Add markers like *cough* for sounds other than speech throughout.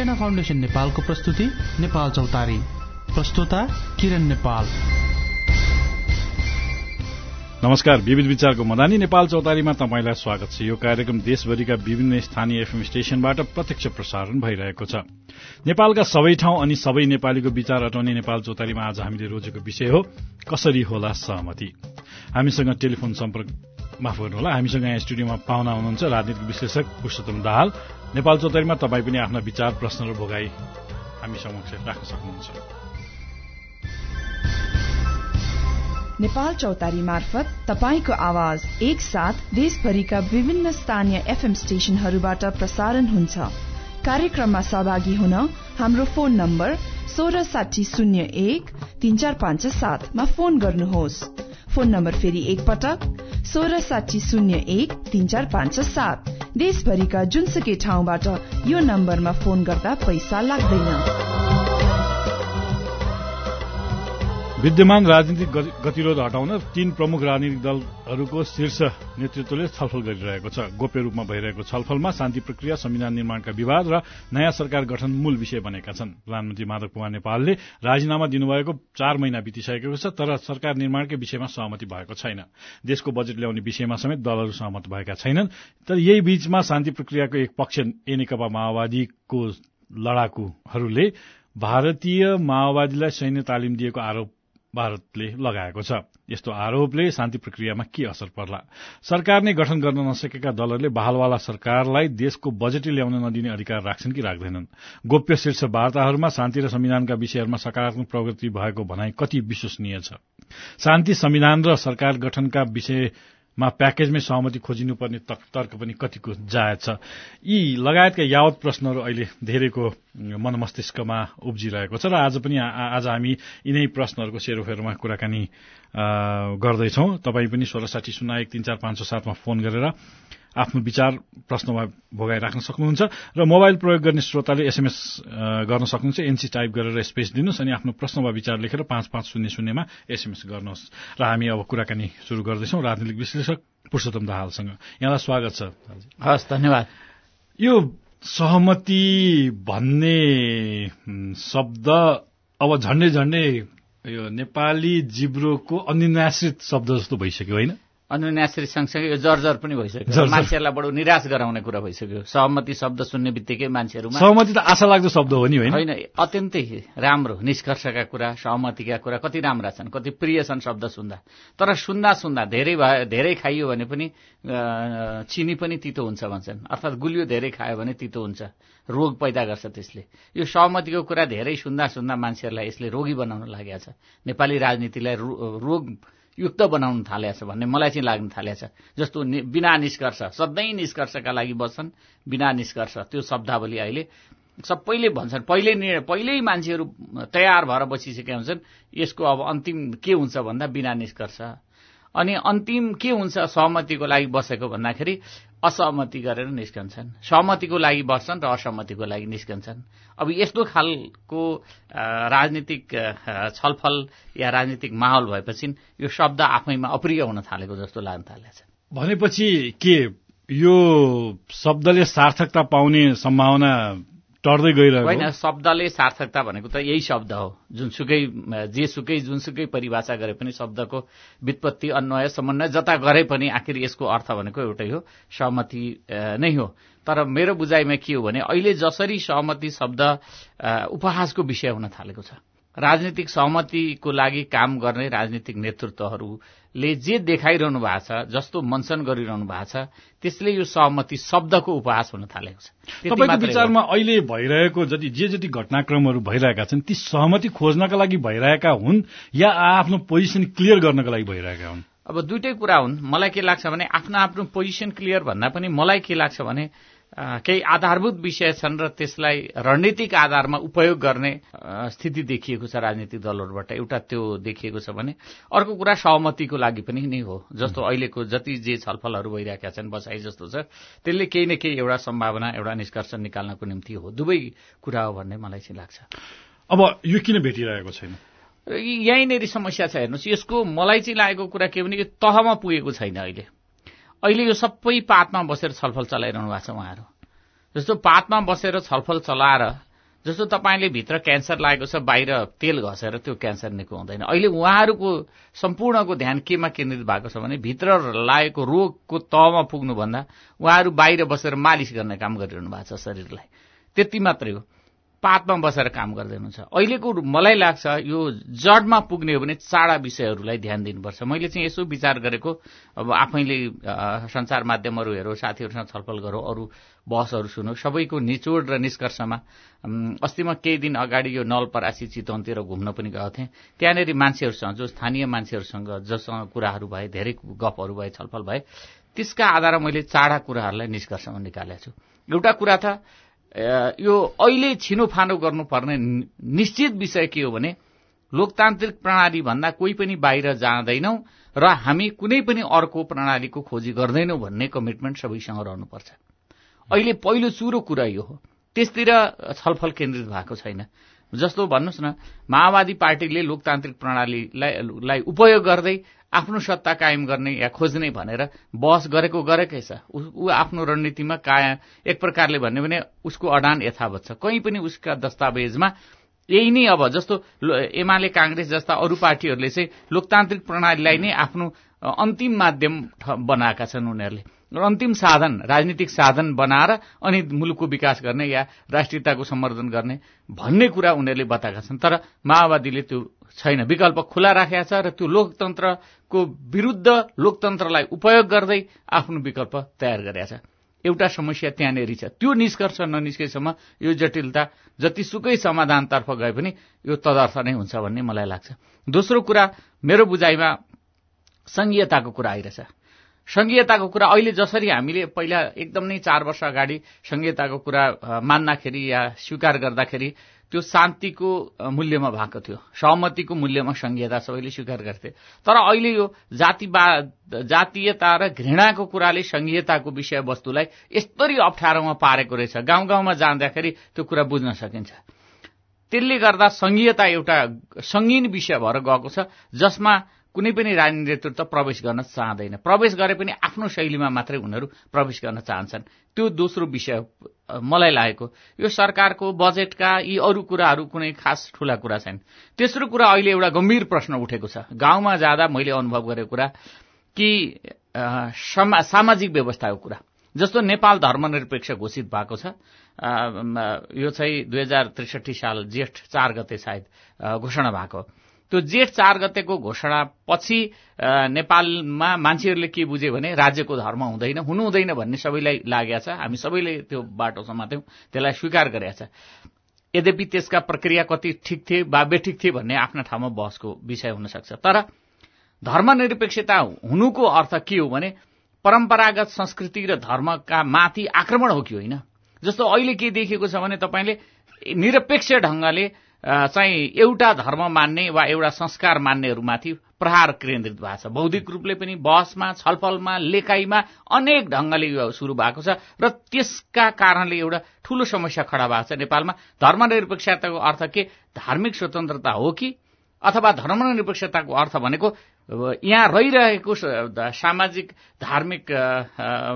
Antenna foundation नेपालको प्रस्तुति नेपाल चौतारी। प्रस्तुता किरण नेपाल। नमस्कार विविध विचारको मदानी नेपाल चौतारीमा तपाईँलाई स्वागत छ। यो कार्यक्रम देशभरिका विभिन्न स्थानीय एफएम स्टेशनबाट प्रत्यक्ष प्रसारण भइरहेको छ। नेपालका सबै ठाउँ अनि सबै नेपालीको विचार अटाउने नेपाल चौतारीमा आज हामीले रोजेको विषय हो कसरी होला सहमति? हामीसँग टेलिफोन सम्पर्क माफ गर्नुहोला हामीसँग यहाँ स्टुडियोमा पाहुना हुनुहुन्छ राजनीतिक विश्लेषक पुरुषोत्तम दाहाल नेपाल चौतारीमा तपाईँ पनि आफ्ना विचार प्रश्न र भोगाई हामी समक्ष राख्न सक्नुहुन्छ। नेपाल चौतारी मार्फत तपाईँको आवाज एकसाथ देशभरिका विभिन्न स्थानीय एफएम स्टेशनहरूबाट प्रसारण हुन्छ। कार्यक्रममा सहभागी हुन हाम्रो फोन नम्बर सोह्र साठी शून्य एक तीन चार पाँच सातमा फोन गर्नुहोस्। फोन नम्बर फेरि एकपटक सोह्र साठी शून्य एक तीन चार पाँच सात। देशभरिका जुनसुकै ठाउँबाट यो नम्बरमा फोन गर्दा पैसा लाग्दैन। विद्यमान राजनीतिक गतिरोध हटाउन तीन प्रमुख राजनीतिक दलहरूको शीर्ष नेतृत्वले छलफल गरिरहेको छ। गोप्य रूपमा भइरहेको छलफलमा शान्ति प्रक्रिया संविधान निर्माणका विवाद र नयाँ सरकार गठन मूल विषय बनेका छन्। प्रधानमन्त्री माधव कुमार नेपालले राजीनामा दिनुभएको चार महिना बितिसकेको छ तर सरकार निर्माणकै विषयमा सहमति भएको छैन। देशको बजेट ल्याउने विषयमा समेत दलहरू सहमत भएका छैनन्। तर यही बीचमा शान्ति प्रक्रियाको एक पक्ष ए नेकपा माओवादीको लडाकुहरूले भारतीय माओवादीलाई सैन्य तालिम दिएको आरोप भारतले लगाएको छ। यस्तो आरोपले शान्ति प्रक्रियामा के असर पर्ला? सरकार नै गठन गर्न नसकेका दलहरूले बहालवाला सरकारलाई देशको बजेटै ल्याउन नदिने अधिकार राख्छन् कि राख्दैनन्? गोप्य शीर्ष वार्ताहरूमा शान्ति र संविधानका विषयहरूमा सकारात्मक प्रगति भएको भनाई कति विश्वसनीय छ? शान्ति संविधान र सरकार गठनका विषय मा प्याकेजमै सहमति खोजिनुपर्ने तर्क पनि कतिको जायज छ। यी लगायतका यावत प्रश्नहरू अहिले धेरैको मन मस्तिष्कमा उब्जिरहेको छ र आज पनि आज हामी यिनै प्रश्नहरूको सेरोफेरोमा कुराकानी गर्दैछौ। तपाईँ पनि सोह्र साठी शून्य एक तीन चार पाँच छ सातमा फोन गरेर आफ्नो विचार प्रश्नमा भोगाइराख्न सक्नुहुन्छ र मोबाइल प्रयोग गर्ने श्रोताले एसएमएस गर्न सक्नुहुन्छ एनसी टाइप गरेर स्पेस दिनुहोस् अनि आफ्नो प्रश्न वा विचार लेखेर पाँच पाँच शून्य शून्यमा एसएमएस गर्नुहोस्। र हामी अब कुराकानी शुरू गर्दैछौ राजनीतिक विश्लेषक पुरुषोत्तम दाहालसँग। यहाँलाई स्वागत छ। हस् धन्यवाद। यो सहमति भन्ने शब्द अब झन्डै झन्डै यो नेपाली जिब्रोको अनिनाश्रित शब्द जस्तो भइसक्यो होइन? अनुन्यासरी सँगसँगै यो जर्जर पनि भइसक्यो। मान्छेहरूलाई बडो निराश गराउने कुरा भइसक्यो। सहमति शब्द सुन्ने बित्तिकै मान्छेहरूमा सहमति त आशा लाग्दो शब्द हो नि होइन होइन अत्यन्तै राम्रो निष्कर्षका कुरा सहमतिका कुरा। कति राम्रा छन् कति प्रिय छन् शब्द सुन्दा। तर सुन्दा सुन्दा धेरै भए धेरै खाइयो भने पनि चिनी पनि तितो हुन्छ भन्छन्। अर्थात् गुलियो धेरै खायो भने तितो हुन्छ। रोग पैदा गर्छ त्यसले। यो सहमतिको कुरा धेरै सुन्दा सुन्दा मान्छेहरूलाई यसले रोगी बनाउन लागेको छ। नेपाली राजनीतिलाई रोग युक्त बनाउन थालेको छ भन्ने मलाई चाहिँ लाग्न थालेको छ जस्तो बिना निष्कर्ष सधैँ निष्कर्षका लागि बस्छन् बिना निष्कर्ष। त्यो शब्दावली अहिले सबैले भन्छन्। पहिले पहिल्यै मान्छेहरू तयार भएर बसिसकेका हुन्छन् यसको अब अन्तिम के हुन्छ भन्दा बिना निष्कर्ष। अनि अन्तिम के हुन्छ सहमतिको लागि बसेको भन्दाखेरि असहमति गरेर निस्कन्छन्। सहमतिको लागि बस्छन् र असहमतिको लागि निस्कन्छन्। अब यस्तो खालको राजनीतिक छलफल या राजनीतिक माहौल भएपछि यो शब्द आफैमा अप्रिय हुन थालेको जस्तो लाग्न थालेको छ भनेपछि के यो शब्दले सार्थकता पाउने सम्भावना टर्दै गइरहेको होइन शब्दले सार्थकता भनेको त यही शब्द हो। जुनसुकै जेसुकै जुनसुकै परिभाषा गरे पनि शब्दको व्युत्पत्ति अन्वय समन्वय जता गरे पनि आखिर यसको अर्थ भनेको एउटै हो सहमति नै हो। तर मेरो बुझाइमा के हो भने अहिले जसरी सहमति शब्द उपहासको विषय हुन थालेको छ। राजनीतिक सहमतिको लागि काम गर्ने राजनीतिक नेतृत्वहरूले जे देखाइरहनु भएको छ जस्तो मञ्चन गरिरहनु भएको छ त्यसले यो सहमति शब्दको उपहास हुन थालेको छ। तपाईँको विचारमा अहिले भइरहेको जति जे जति घटनाक्रमहरू भइरहेका छन् ती सहमति खोज्नका लागि भइरहेका हुन् या आफ्नो पोजिसन क्लियर गर्नका लागि भइरहेका हुन्? अब दुइटै कुरा हुन्। मलाई के लाग्छ भने आफ्नो आफ्नो पोजिसन क्लियर भन्दा पनि मलाई के लाग्छ भने केही आधारभूत विषय छन् र त्यसलाई रणनीतिक आधारमा उपयोग गर्ने स्थिति देखिएको छ राजनीतिक दलहरूबाट। एउटा त्यो देखिएको छ भने अर्को कुरा सहमतिको लागि पनि नै हो। जस्तो अहिलेको जति जे छलफलहरू भइरहेका छन् बसाइ जस्तो छ त्यसले केही न केही एउटा सम्भावना एउटा निष्कर्ष निकाल्नको निम्ति हो। दुवै कुरा हो भन्ने मलाई चाहिँ लाग्छ। अब यो किन भेटिरहेको छैन? यहीँनिर समस्या छ हेर्नुहोस्। यसको मलाई चाहिँ लागेको कुरा के भने तहमा पुगेको छैन अहिले। अहिले यो सबै पातमा बसेर छलफल चलाइरहनु भएको छ उहाँहरू। जस्तो पातमा बसेर छलफल चलाएर जस्तो तपाईँले भित्र क्यान्सर लागेको छ बाहिर तेल घसेर त्यो क्यान्सर निको हुँदैन। अहिले उहाँहरूको सम्पूर्णको ध्यान केमा केन्द्रित भएको छ भने भित्र लागेको रोगको तहमा पुग्नुभन्दा उहाँहरू बाहिर बसेर मालिस गर्ने काम गरिरहनु भएको छ शरीरलाई। त्यति मात्रै हो। पातमा बसेर काम गर्दै हुनुहुन्छ अहिलेको मलाई लाग्छ यो जडमा पुग्ने हो भने चाडा विषयहरूलाई ध्यान दिनुपर्छ। मैले चाहिँ यसो विचार गरेको अब आफैले सञ्चार माध्यमहरू हेरौँ साथीहरूसँग छलफल गरौँ अरू बहसहरू सुनौ सबैको निचोड र निष्कर्षमा अस्ति म केही दिन अगाडि यो नलपरासी चितवनतिर घुम्न पनि गएको थिएँ। त्यहाँनिर मान्छेहरूसँग जो स्थानीय मान्छेहरूसँग जसँग कुराहरू भए धेरै गफहरू भए छलफल भए त्यसका आधारमा मैले चाडा कुराहरूलाई निष्कर्षमा निकालेको छु। एउटा कुरा त यो अहिले छिनोफानो गर्नुपर्ने निश्चित विषय के हो भने लोकतान्त्रिक प्रणाली भन्दा कोही पनि बाहिर जाँदैनौ र हामी कुनै पनि अर्को प्रणालीको खोजी गर्दैनौ भन्ने कमिटमेन्ट सबैसँग रहनुपर्छ। अहिले पहिलो सुरो कुरा यो हो। त्यसतिर छलफल केन्द्रित भएको छैन। जस्तो भन्नुहोस् न माओवादी पार्टीले लोकतान्त्रिक प्रणालीलाई उपयोग गर्दै आफ्नो सत्ता कायम गर्ने या खोज्ने भनेर बहस गरेको गरेकै छ। ऊ आफ्नो रणनीतिमा काया एक प्रकारले भन्यो भने उसको अडान यथावत छ। कहीँ पनि उसका दस्तावेजमा यही नै अब जस्तो एमाले काङ्ग्रेस जस्ता अरू पार्टीहरूले चाहिँ लोकतान्त्रिक प्रणालीलाई नै आफ्नो अन्तिम माध्यम बनाएका छन् उनीहरूले। अन्तिम साधन राजनीतिक साधन बनाएर अनि मुलुकको विकास गर्ने या राष्ट्रियताको सम्वर्धन गर्ने भन्ने कुरा उनीहरूले बताएका छन्। तर माओवादीले त्यो छैन। विकल्प खुला राखेका छ र त्यो लोकतन्त्रको विरुद्ध लोकतन्त्रलाई उपयोग गर्दै आफ्नो विकल्प तयार गरेका छ। एउटा समस्या त्यहाँनिर छ। त्यो निष्कर्ष ननिस्केसम्म यो जटिलता जतिसुकै समाधानतर्फ गए पनि यो तदर्थ नै हुन्छ भन्ने मलाई लाग्छ। दोस्रो कुरा मेरो बुझाइमा संघीयताको कुरा आइरहेछ। संघीयताको कुरा अहिले जसरी हामीले पहिला एकदम नै चार वर्ष अगाडि संघीयताको कुरा मान्दाखेरि या स्वीकार गर्दाखेरि त्यो शान्तिको मूल्यमा भएको थियो। सहमतिको मूल्यमा संघीयता सबैले स्वीकार गर्थे। तर अहिले यो जातिवाद जातीयता र घृणाको कुराले संघीयताको विषयवस्तुलाई यस्तरी अप्ठ्यारोमा पारेको रहेछ। गाउँ गाउँमा जाँदाखेरि त्यो कुरा बुझ्न सकिन्छ। त्यसले गर्दा संघीयता एउटा सङ्गीन विषय भएर गएको छ जसमा कुनै पनि राजनीति नेतृत्व प्रवेश गर्न चाहँदैन। प्रवेश गरे पनि आफ्नो शैलीमा मात्रै उनीहरू प्रवेश गर्न चाहन्छन्। त्यो दोस्रो विषय मलाई लागेको यो सरकारको बजेटका यी अरू कुराहरू कुनै खास ठूला कुरा छैन। तेस्रो कुरा अहिले एउटा गम्भीर प्रश्न उठेको छ। गाउँमा जाँदा मैले अनुभव गरेको कुरा कि सामाजिक व्यवस्थाको कुरा। जस्तो नेपाल धर्मनिरपेक्ष घोषित भएको छ यो चाहिँ दुई हजार त्रिसठी साल जेठ चार गते सायद घोषणा भएको त्यो जेठ चार गतेको घोषणा पछि नेपालमा मान्छेहरूले के बुझे भने राज्यको धर्म हुँदैन हुनु हुँदैन भन्ने सबैलाई लागेको छ। हामी सबैले त्यो बाटो समात्यौँ त्यसलाई स्वीकार गरेका छ। यद्यपि त्यसका प्रक्रिया कति ठिक थिए वा बेठिक थिए भन्ने आफ्ना ठाउँमा बहसको विषय हुन सक्छ तर धर्मनिरपेक्षता हुनुको अर्थ के हो भने परम्परागत संस्कृति र धर्मका माथि आक्रमण हो कि होइन? जस्तो अहिले के देखिएको छ भने तपाईँले निरपेक्ष ढंगले चाहिँ एउटा धर्म मान्ने वा एउटा संस्कार मान्नेहरूमाथि प्रहार केन्द्रित भएको छ। बौद्धिक रूपले पनि बहसमा छलफलमा लेखाइमा अनेक ढंगले यो सुरु भएको छ र त्यसका कारणले एउटा ठूलो समस्या खडा भएको छ। नेपालमा धर्मनिरपेक्षताको अर्थ के? धार्मिक स्वतन्त्रता हो कि? अथवा धर्मनिरपेक्षताको अर्थ भनेको यहाँ रहिरहेको सामाजिक धार्मिक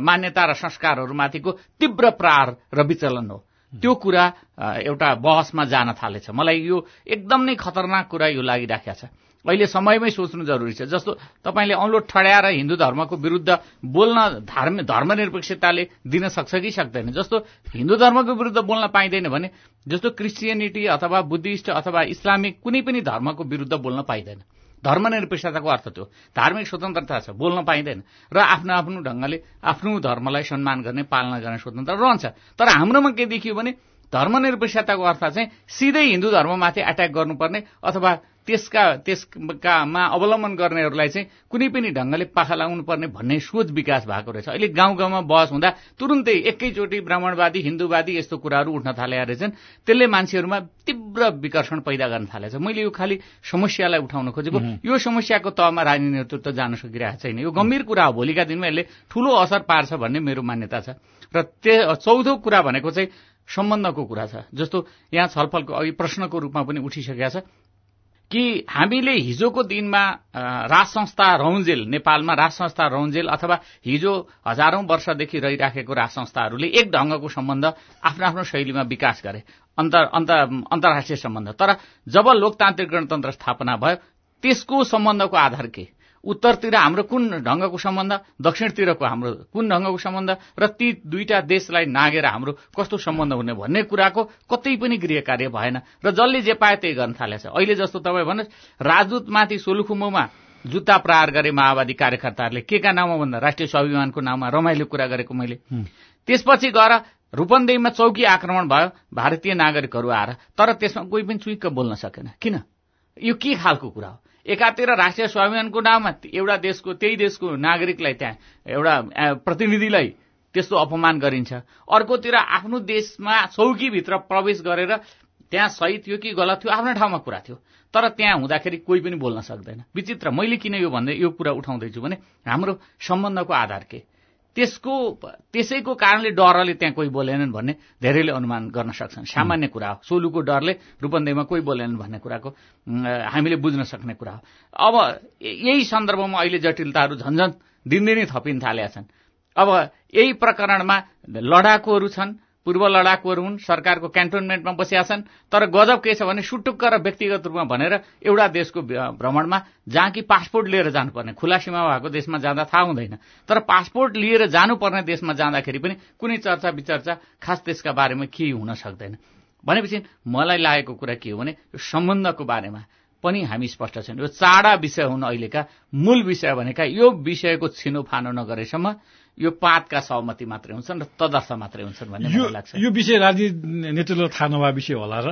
मान्यता र संस्कारहरूमाथिको तीव्र प्रहार र विचलन हो। त्यो कुरा एउटा बहसमा जान थालेछ। मलाई यो एकदम नै खतरनाक कुरा यो लागिराखेको छ। अहिले समयमै सोच्नु जरुरी छ। जस्तो तपाईँले औँलो ठड्याएर हिन्दू धर्मको विरुद्ध बोल्न धर्म धर्मनिरपेक्षताले दिन सक्छ कि सक्दैन? जस्तो हिन्दू धर्मको विरुद्ध बोल्न पाइँदैन भने जस्तो क्रिस्चियनिटी अथवा बुद्धिस्ट अथवा इस्लामिक कुनै पनि धर्मको विरुद्ध बोल्न पाइँदैन। धर्मनिरपेक्षताको अर्थ त्यो। धार्मिक स्वतन्त्रता छ बोल्न पाइँदैन। र आफ्नो आफ्नो ढङ्गले आफ्नो धर्मलाई सम्मान गर्ने पालना गर्ने स्वतन्त्रता रहन्छ। तर हाम्रोमा के देखियो भने धर्मनिरपेक्षताको अर्थ चाहिँ सिधै हिन्दू धर्ममाथि एट्याक गर्नुपर्ने अथवा त्यसका त्यसकामा अवलम्बन गर्नेहरूलाई चाहिँ कुनै पनि ढङ्गले पाखा लगाउनु पर्ने भन्ने सोच विकास भएको रहेछ। अहिले गाउँ गाउँमा बहस हुँदा तुरुन्तै एकैचोटि ब्राह्मणवादी हिन्दूवादी यस्तो कुराहरू उठ्न थाले रहेछन्। त्यसले मान्छेहरूमा तीव्र विकर्षण पैदा गर्न थालेछ। मैले यो खालि समस्यालाई उठाउन खोजेको। यो समस्याको तहमा राजनीति नेतृत्व जान सकिरहेको छैन। यो गम्भीर कुरा हो। भोलिका दिनमा यसले ठूलो असर पार्छ भन्ने मेरो मान्यता छ। र त्यो कुरा भनेको चाहिँ सम्बन्धको कुरा छ जस्तो यहाँ छलफलको अघि प्रश्नको रूपमा पनि उठिसकेका छ कि हामीले हिजोको दिनमा राज संस्था रौन्जेल नेपालमा राज संस्था रौन्जेल अथवा हिजो हजारौं वर्षदेखि रहिराखेको राज संस्थाहरूले एक ढंगको सम्बन्ध आफ्नो आफ्नो शैलीमा विकास गरे अन्तर अन्तर्राष्ट्रिय सम्बन्ध। तर जब लोकतान्त्रिक गणतन्त्र स्थापना भयो त्यसको सम्बन्धको आधार के? उत्तरतिर हाम्रो कुन ढङ्गको सम्बन्ध दक्षिणतिरको हाम्रो कुन ढङ्गको सम्बन्ध र ती दुईटा देशलाई नागेर हाम्रो कस्तो सम्बन्ध हुने भन्ने कुराको कतै पनि गृह कार्य भएन। र जसले जे पाए त्यही गर्न थालेछ। अहिले जस्तो तपाईँ भन्नुहोस् राजदूतमाथि सोलुखुम्बुमा जुत्ता प्रहार गरे माओवादी कार्यकर्ताहरूले के का नाममा भन्दा राष्ट्रिय स्वाभिमानको नाममा रमाइलो कुरा गरेको मैले। त्यसपछि गएर रूपन्देहीमा चौकी आक्रमण भयो भारतीय नागरिकहरू आएर तर त्यसमा कोही पनि चुइक्क बोल्न सकेन। किन? यो के खालको कुरा हो? एकातिर राष्ट्रिय स्वाभिमानको नाममा एउटा देशको त्यही देशको नागरिकलाई त्यहाँ एउटा प्रतिनिधिलाई त्यस्तो अपमान गरिन्छ। अर्कोतिर आफ्नो देशमा चौकीभित्र प्रवेश गरेर त्यहाँ सही थियो कि गलत थियो आफ्नो ठाउँमा कुरा थियो। तर त्यहाँ हुँदाखेरि कोही पनि बोल्न सक्दैन। विचित्र मैले किन यो भन्दै यो कुरा उठाउँदैछु भने हाम्रो सम्बन्धको आधार के? त्यसको त्यसैको कारणले डरले त्यहाँ कोही बोलेनन् भन्ने धेरैले अनुमान गर्न सक्छन्। सामान्य कुरा हो। सोलुको डरले रूपन्देहीमा कोही बोलेनन् भन्ने कुराको हामीले बुझ्न सक्ने कुरा हो। अब यही सन्दर्भमा अहिले जटिलताहरू झन्झन दिनदिनै थपिन थालेका छन्। अब यही प्रकरणमा लडाकुहरू छन् पूर्व लडाकुहरू हुन् सरकारको क्यान्टोनमेन्टमा बसिया छन् तर गजब के छ भने सुटुक्क र व्यक्तिगत रूपमा भनेर एउटा देशको भ्रमणमा जहाँ कि पासपोर्ट लिएर जानुपर्ने खुला सीमा भएको देशमा जाँदा थाहा हुँदैन। तर पासपोर्ट लिएर जानुपर्ने देशमा जाँदाखेरि पनि कुनै चर्चा विचर्चा खास त्यसका बारेमा केही हुन सक्दैन। भनेपछि मलाई लागेको कुरा के हो भने यो सम्बन्धको बारेमा पनि हामी स्पष्ट छैन। यो चाडा विषय हुन् अहिलेका मूल विषय भनेका यो विषयको छिनोफानो नगरेसम्म यो पातका सहमति मात्रै हुन्छन् र तदर्थ मात्रै हुन्छन् भन्ने मलाई लाग्छ। यो विषय राजनीति नेतृत्व थाहा नभए विषय होला र?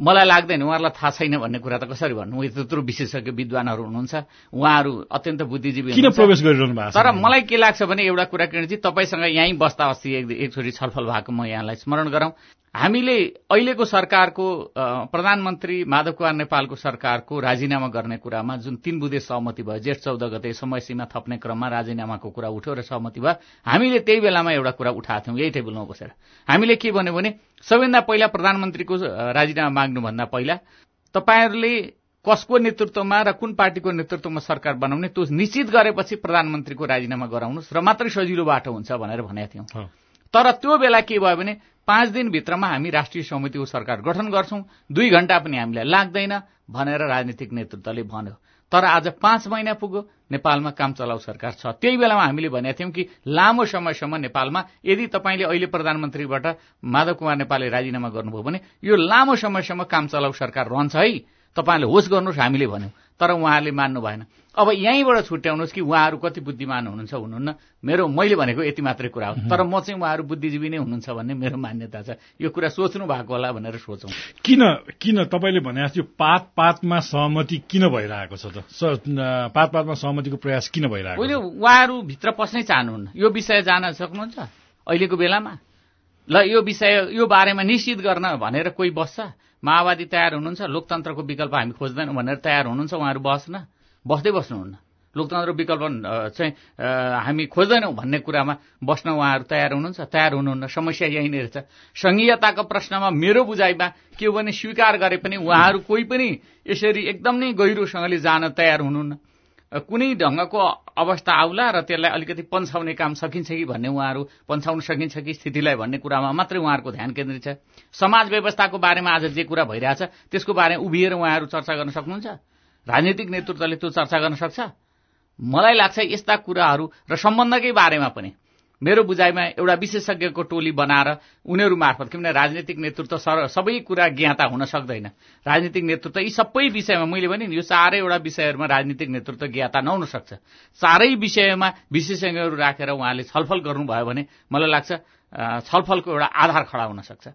मलाई लाग्दैन उहाँहरूलाई थाहा छैन भन्ने कुरा त कसरी भन्नु? त्यत्रो विशेषज्ञ विद्वानहरू हुनुहुन्छ। उहाँहरू अत्यन्त बुद्धिजीवी किन प्रवेश गरिरहनु भएको तर मलाई के लाग्छ भने एउटा कुरा किनभने तपाईँसँग यहीँ बस्दा अस्ति एकचोटि छलफल भएको म यहाँलाई स्मरण गरौँ। हामीले अहिलेको सरकारको प्रधानमन्त्री माधव कुमार नेपालको सरकारको राजीनामा गर्ने कुरामा जुन तीन बुधे सहमति भयो जेठ चौध गते समय सीमा थप्ने क्रममा राजीनामाको कुरा उठ्यो र सहमति भयो हामीले त्यही बेलामा एउटा कुरा उठाएको थियौँ। यही टेबलमा बसेर। हामीले के भन्यो भने सबैभन्दा पहिला प्रधानमन्त्रीको राजीनामा माग्नुभन्दा पहिला तपाईँहरूले कसको नेतृत्वमा र कुन पार्टीको नेतृत्वमा सरकार बनाउने त्यो निश्चित गरेपछि प्रधानमन्त्रीको राजीनामा गराउनुहोस् र मात्रै सजिलो बाटो हुन्छ भनेर भनेका थियौँ। तर त्यो बेला के भयो भने पाँच दिनभित्रमा हामी राष्ट्रिय समितिको सरकार गठन गर्छौं। दुई घण्टा पनि हामीलाई लाग्दैन भनेर राजनीतिक नेतृत्वले भन्यो। तर आज पाँच महिना पुग्यो नेपालमा काम चलाउ सरकार छ। त्यही बेलामा हामीले भनेका थियौँ कि लामो समयसम्म नेपालमा यदि तपाईँले अहिले प्रधानमन्त्रीबाट माधव कुमार नेपालले राजीनामा गर्नुभयो भने यो लामो समयसम्म काम चलाउ सरकार रहन्छ है। तपाईँले होस् गर्नुहोस् हामीले भन्यौँ। तर उहाँहरूले मान्नु भएन। अब यहीँबाट छुट्याउनुहोस् कि उहाँहरू कति बुद्धिमान हुनुहुन्छ हुनुहुन्न। मेरो मैले भनेको यति मात्रै कुरा हो। तर म चाहिँ उहाँहरू बुद्धिजीवी नै हुनुहुन्छ भन्ने मेरो मान्यता छ। यो कुरा सोच्नु भएको होला भनेर सोचौँ। किन किन तपाईँले भने जस्तो पात पातमा सहमति किन भइरहेको छ त? पात पातमा सहमतिको प्रयास किन भइरहेको अहिले उहाँहरू भित्र पस्नै चाहनुहुन्न। यो विषय जान सक्नुहुन्छ अहिलेको बेलामा? ल यो विषय यो बारेमा निश्चित गर्न भनेर कोही बस्छ? माओवादी तयार हुनुहुन्छ लोकतन्त्रको विकल्प हामी खोज्दैनौँ भनेर तयार हुनुहुन्छ उहाँहरू बस्न बस्दै बस्नुहुन्न। लोकतन्त्र विकल्प चाहिँ हामी खोज्दैनौँ भन्ने कुरामा बस्न उहाँहरू तयार हुनुहुन्छ तयार हुनुहुन्न समस्या यही नै रहेछ। संघीयताको प्रश्नमा मेरो बुझाइमा के हो भने स्वीकार गरे पनि उहाँहरू कोही पनि यसरी एकदम गहिरोसँगले जान तयार हुनुहुन्न। कुनै ढङ्गको अवस्था आउला र त्यसलाई अलिकति पन्छाउने काम सकिन्छ कि भन्ने उहाँहरू पन्छाउन सकिन्छ कि स्थितिलाई भन्ने कुरामा मात्रै उहाँहरूको ध्यान केन्द्रित छ। समाज व्यवस्थाको बारेमा आज जे कुरा भइरहेछ त्यसको बारेमा उभिएर उहाँहरू चर्चा गर्न सक्नुहुन्छ? राजनीतिक नेतृत्वले त्यो चर्चा गर्न सक्छ? मलाई लाग्छ यस्ता कुराहरू र सम्बन्धकै बारेमा पनि मेरो बुझाइमा एउटा विशेषज्ञको टोली बनाएर उनीहरू मार्फत किनभने राजनीतिक नेतृत्व सबै कुरा ज्ञाता हुन सक्दैन। राजनीतिक नेतृत्व यी सबै विषयमा मैले भने यो चारैवटा विषयहरूमा राजनीतिक नेतृत्व ज्ञाता नहुन सक्छ। चारै विषयमा विशेषज्ञहरू राखेर उहाँले छलफल गर्नुभयो भने मलाई लाग्छ छलफलको एउटा आधार खडा हुन सक्छ।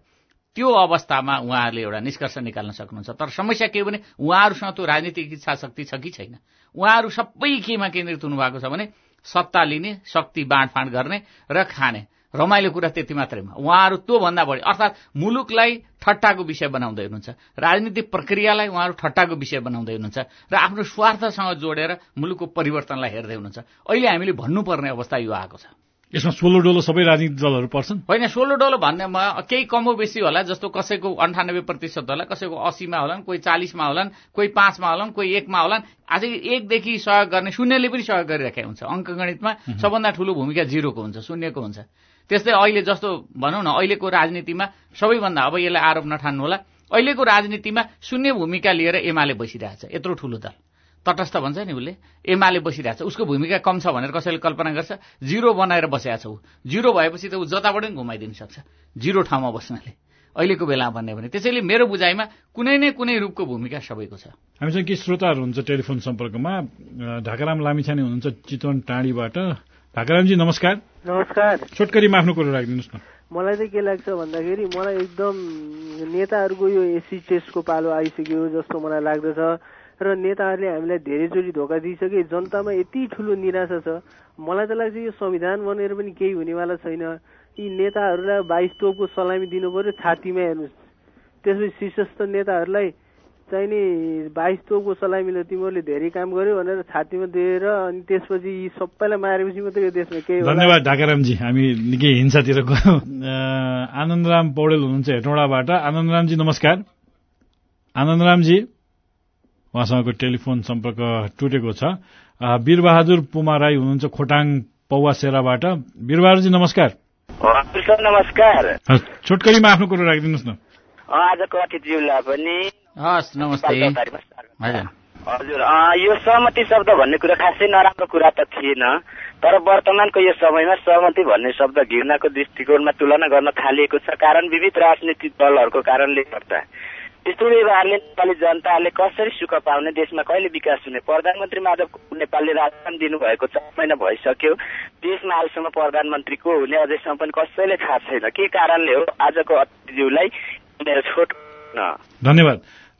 त्यो अवस्थामा उहाँहरूले एउटा निष्कर्ष निकाल्न सक्नुहुन्छ। तर समस्या के हो भने उहाँहरूसँग त्यो राजनीतिक इच्छा शक्ति छ कि छैन? उहाँहरू सबै केमा केन्द्रित हुनुभएको छ भने सत्ता लिने शक्ति बाँडफाँड गर्ने र खाने। रमाइलो कुरा त्यति मात्रैमा उहाँहरू त्योभन्दा बढी अर्थात् मुलुकलाई ठट्टाको विषय बनाउँदै हुनुहुन्छ। राजनीतिक प्रक्रियालाई उहाँहरू ठट्टाको विषय बनाउँदै हुनुहुन्छ। र आफ्नो स्वार्थसँग जोडेर मुलुकको परिवर्तनलाई हेर्दै हुनुहुन्छ। अहिले हामीले भन्नुपर्ने अवस्था यो आएको छ। यसमा सोलो डोलो सबै राजनीतिक दलहरू पर्छन्। होइन सोलो डोलो भन्नेमा केही कमो बेसी होला जस्तो कसैको अन्ठानब्बे प्रतिशत होला कसैको असीमा होलान् कोही चालिसमा होलान् कोही पाँचमा होलान् कोही एकमा होलान्। अझै एकदेखि सहयोग गर्ने शून्यले पनि सहयोग गरिरहेको हुन्छ। अङ्कगणितमा सबभन्दा ठुलो भूमिका जिरोको हुन्छ शून्यको हुन्छ। त्यस्तै अहिले जस्तो भनौँ न अहिलेको राजनीतिमा सबैभन्दा अब यसलाई आरोप नठान्नु होला अहिलेको राजनीतिमा शून्य भूमिका लिएर एमाले बसिरहेछ यत्रो ठुलो दल। तटस्थ भन्छ नि उसले। एमाले बसिरहेछ उसको भूमिका कम छ भनेर कसैले कल्पना गर्छ? जिरो बनाएर बसेको छ। ऊ जिरो भएपछि त ऊ जताबाट पनि घुमाइदिन सक्छ। जिरो ठाउँमा बस्नाले। अहिलेको बेलामा भन्यो भने त्यसैले मेरो बुझाइमा कुनै न कुनै रूपको भूमिका सबैको छ। हामीसँग केही श्रोताहरू हुन्छ टेलिफोन सम्पर्कमा। ढाकाराम लामिछाने हुनुहुन्छ चितवन टाढीबाट। ढाकारामजी नमस्कार। नमस्कार। छोटकरीमा आफ्नो कुरो राखिदिनुहोस् न। मलाई चाहिँ के लाग्छ भन्दाखेरि मलाई एकदम नेताहरूको यो एसी चेस्टको पालो आइसक्यो जस्तो मलाई लाग्दछ। र नेताहरूले हामीलाई धेरैचोटि धोका दिइसके जनतामा यति ठुलो निराशा छ। मलाई त लाग्छ यो संविधान बनेर पनि केही हुनेवाला छैन। यी नेताहरूलाई बाइस तोपको सलामी दिनु पर्यो छातीमा हेर्नुहोस्। त्यसपछि शीर्षस्थ नेताहरूलाई चाहिने बाइस तोपको सलामीले तिमीहरूले धेरै काम गर्यो भनेर छातीमा दिएर अनि त्यसपछि यी सबैलाई मारेपछि मात्रै यो देशमा केही धन्यवाद ढाकारामजी। हामी निकै हिंसातिर गयौँ। आनन्दराम पौडेल हुनुहुन्छ हेटौँडाबाट। आनन्दरामजी नमस्कार। आनन्दरामजी। उहाँसँगको टेलिफोन सम्पर्क टुटेको छ। वीरबहादुर पुमा राई हुनुहुन्छ खोटाङ पौवा सेराबाट। वीरबहादुरजी नमस्कार। नमस्कार। छोटकरीमा आफ्नो कुरो राखिदिनुहोस् न। आजको अतिथिज्यूलाई पनि हस् नमस्ते। हजुर यो सहमति शब्द भन्ने कुरा खासै नराम्रो कुरा त थिएन तर वर्तमानको यो समयमा सहमति भन्ने शब्द घृणाको दृष्टिकोणमा तुलना गर्न थालिएको छ। कारण विविध राजनीतिक दलहरूको कारणले गर्दा। स्टुडियोहरूले नेपाली जनताले कसरी सुख पाउने देशमा कहिले विकास हुने? प्रधानमन्त्री माधव नेपालले राजस्थान दिनुभएको छ महिना भइसक्यो। देशमा अहिलेसम्म प्रधानमन्त्री को हुने अझैसम्म पनि कसैले थाहा छैन। के कारणले हो? आजको अतिथिज्यूलाई छोट धन्यवाद।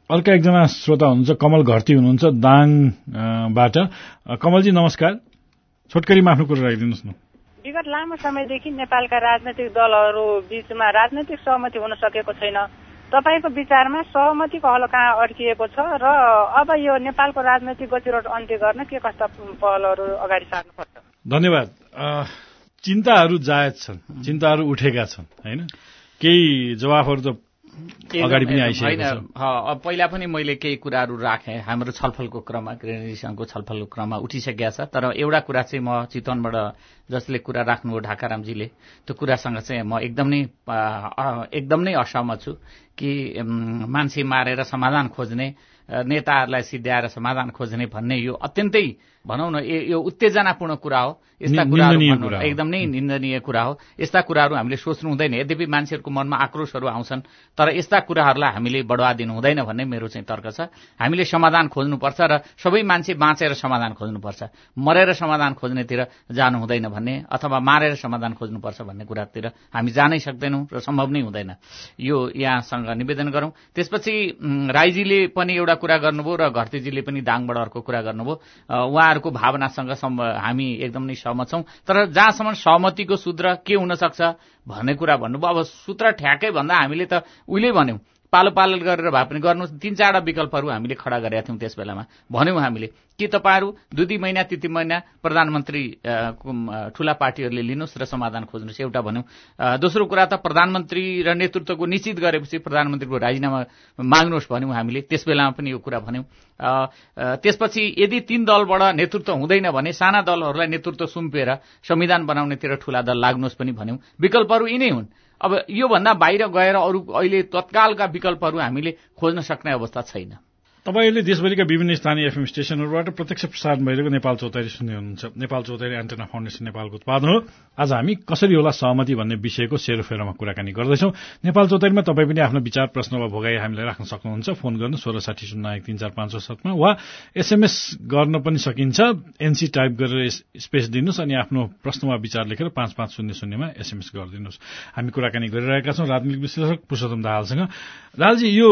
अर्का एकजना श्रोता हुनुहुन्छ कमल घरती हुनुहुन्छ दाङबाट कमलजी नमस्कार। छोटकरीमा आफ्नो कुरो राखिदिनुहोस् न। विगत लामो समयदेखि नेपालका राजनैतिक दलहरू बीचमा राजनैतिक सहमति हुन सकेको छैन। तपाईँको विचारमा सहमतिको हल कहाँ अड्किएको छ र अब यो नेपालको राजनैतिक गतिरोध अन्त्य गर्न के कस्ता पहलहरू अगाडि सार्नुपर्छ? धन्यवाद। चिन्ताहरू जायज छन् चिन्ताहरू उठेका छन् होइन? केही जवाफहरू त अगाडि पनि आइसकेको छ। पहिला पनि मैले केही कुराहरू राखेँ। हाम्रो छलफलको क्रममा गृहणीसँगको छलफलको क्रममा उठिसकेका छ। तर एउटा कुरा चाहिँ म चितवनबाट जसले कुरा राख्नु हो ढाकारामजीले त्यो कुरासँग चाहिँ म एकदम नै एकदम नै असहमत छु कि मान्छे मारेर समाधान खोज्ने नेताहरूलाई सिद्ध्याएर समाधान खोज्ने भन्ने यो अत्यन्तै भनौँ न यो उत्तेजनापूर्ण कुरा हो। यस्ता कुराहरू एकदम नै निन्दनीय कुरा हो। यस्ता कुराहरू हामीले सोच्नु हुँदैन। यद्यपि मान्छेहरूको मनमा आक्रोशहरू आउँछन् तर यस्ता कुराहरूलाई हामीले बढुवा दिनु हुँदैन भन्ने मेरो चाहिँ तर्क छ। हामीले समाधान खोज्नुपर्छ र सबै मान्छे बाँचेर समाधान खोज्नुपर्छ। मरेर समाधान खोज्नेतिर जानु हुँदैन भन्ने अथवा मारेर समाधान खोज्नुपर्छ भन्ने कुरातिर हामी जानै सक्दैनौँ र सम्भव नै हुँदैन। यो यहाँसँग निवेदन गरौँ। त्यसपछि राईजीले पनि एउटा कुरा गर्नुभयो र घरतीजीले पनि दाङबाट अर्को कुरा गर्नुभयो। उहाँहरूको भावनासँग हामी एकदम नै सहमत छौँ। तर जहाँसम्म सहमतिको सूत्र के हुन सक्छ भन्ने कुरा भन्नुभयो। अब सूत्र ठ्याक्कै भन्दा हामीले त उहिले भन्यौँ। पालो पालो गरेर भए पनि गर्नु तिन चारवटा विकल्पहरू हामीले खडा गरेका थियौँ त्यस बेलामा। भन्यौँ हामीले के तपाईँहरू दुई दुई महिना तिन तिन महिना प्रधानमन्त्री ठुला पार्टीहरूले लिनुहोस् र समाधान खोज्नुहोस् एउटा भन्यौँ। दोस्रो कुरा त प्रधानमन्त्री र नेतृत्वको निश्चित गरेपछि प्रधानमन्त्रीको राजीनामा माग्नुहोस् भन्यौँ हामीले त्यस बेलामा पनि यो कुरा भन्यौँ। त्यसपछि यदि तीन दलबाट नेतृत्व हुँदैन भने साना दलहरूलाई नेतृत्व सुम्पिएर संविधान बनाउनेतिर ठुला दल लाग्नुहोस् पनि भन्यौँ। विकल्पहरू यिनै हुन्। अब योभन्दा बाहिर गएर अरू अहिले तत्कालका विकल्पहरू हामीले खोज्न सक्ने अवस्था छैन। तपाईँले देशभरिका विभिन्न स्थानीय एफएम स्टेशनहरूबाट प्रत्यक्ष प्रसारण भइरहेको नेपाल चौतारी सुन्ने हुनुहुन्छ। नेपाल चौतारी एन्टेना फाउन्डेसन नेपालको उत्पादन हो। आज हामी कसरी होला सहमति भन्ने विषयको सेरोफेरोमा कुराकानी गर्दैछौँ। नेपाल चौतारीमा तपाईँ पनि आफ्नो विचार प्रश्न वा भोगाई हामीलाई राख्न सक्नुहुन्छ। फोन गर्नु सोह्र साठी शून्य एक तिन चार पाँच छ सातमा वा एसएमएस गर्न पनि सकिन्छ। एनसी टाइप गरेर स्पेस दिनुहोस् अनि आफ्नो प्रश्न वा विचार लेखेर पाँच पाँच शून्य शून्यमा एसएमएस गरिदिनुहोस्। हामी कुराकानी गरिरहेका छौँ। राजनीतिक विश्लेषक पुरुषोत्तम दाहालसँग। दाहालजी यो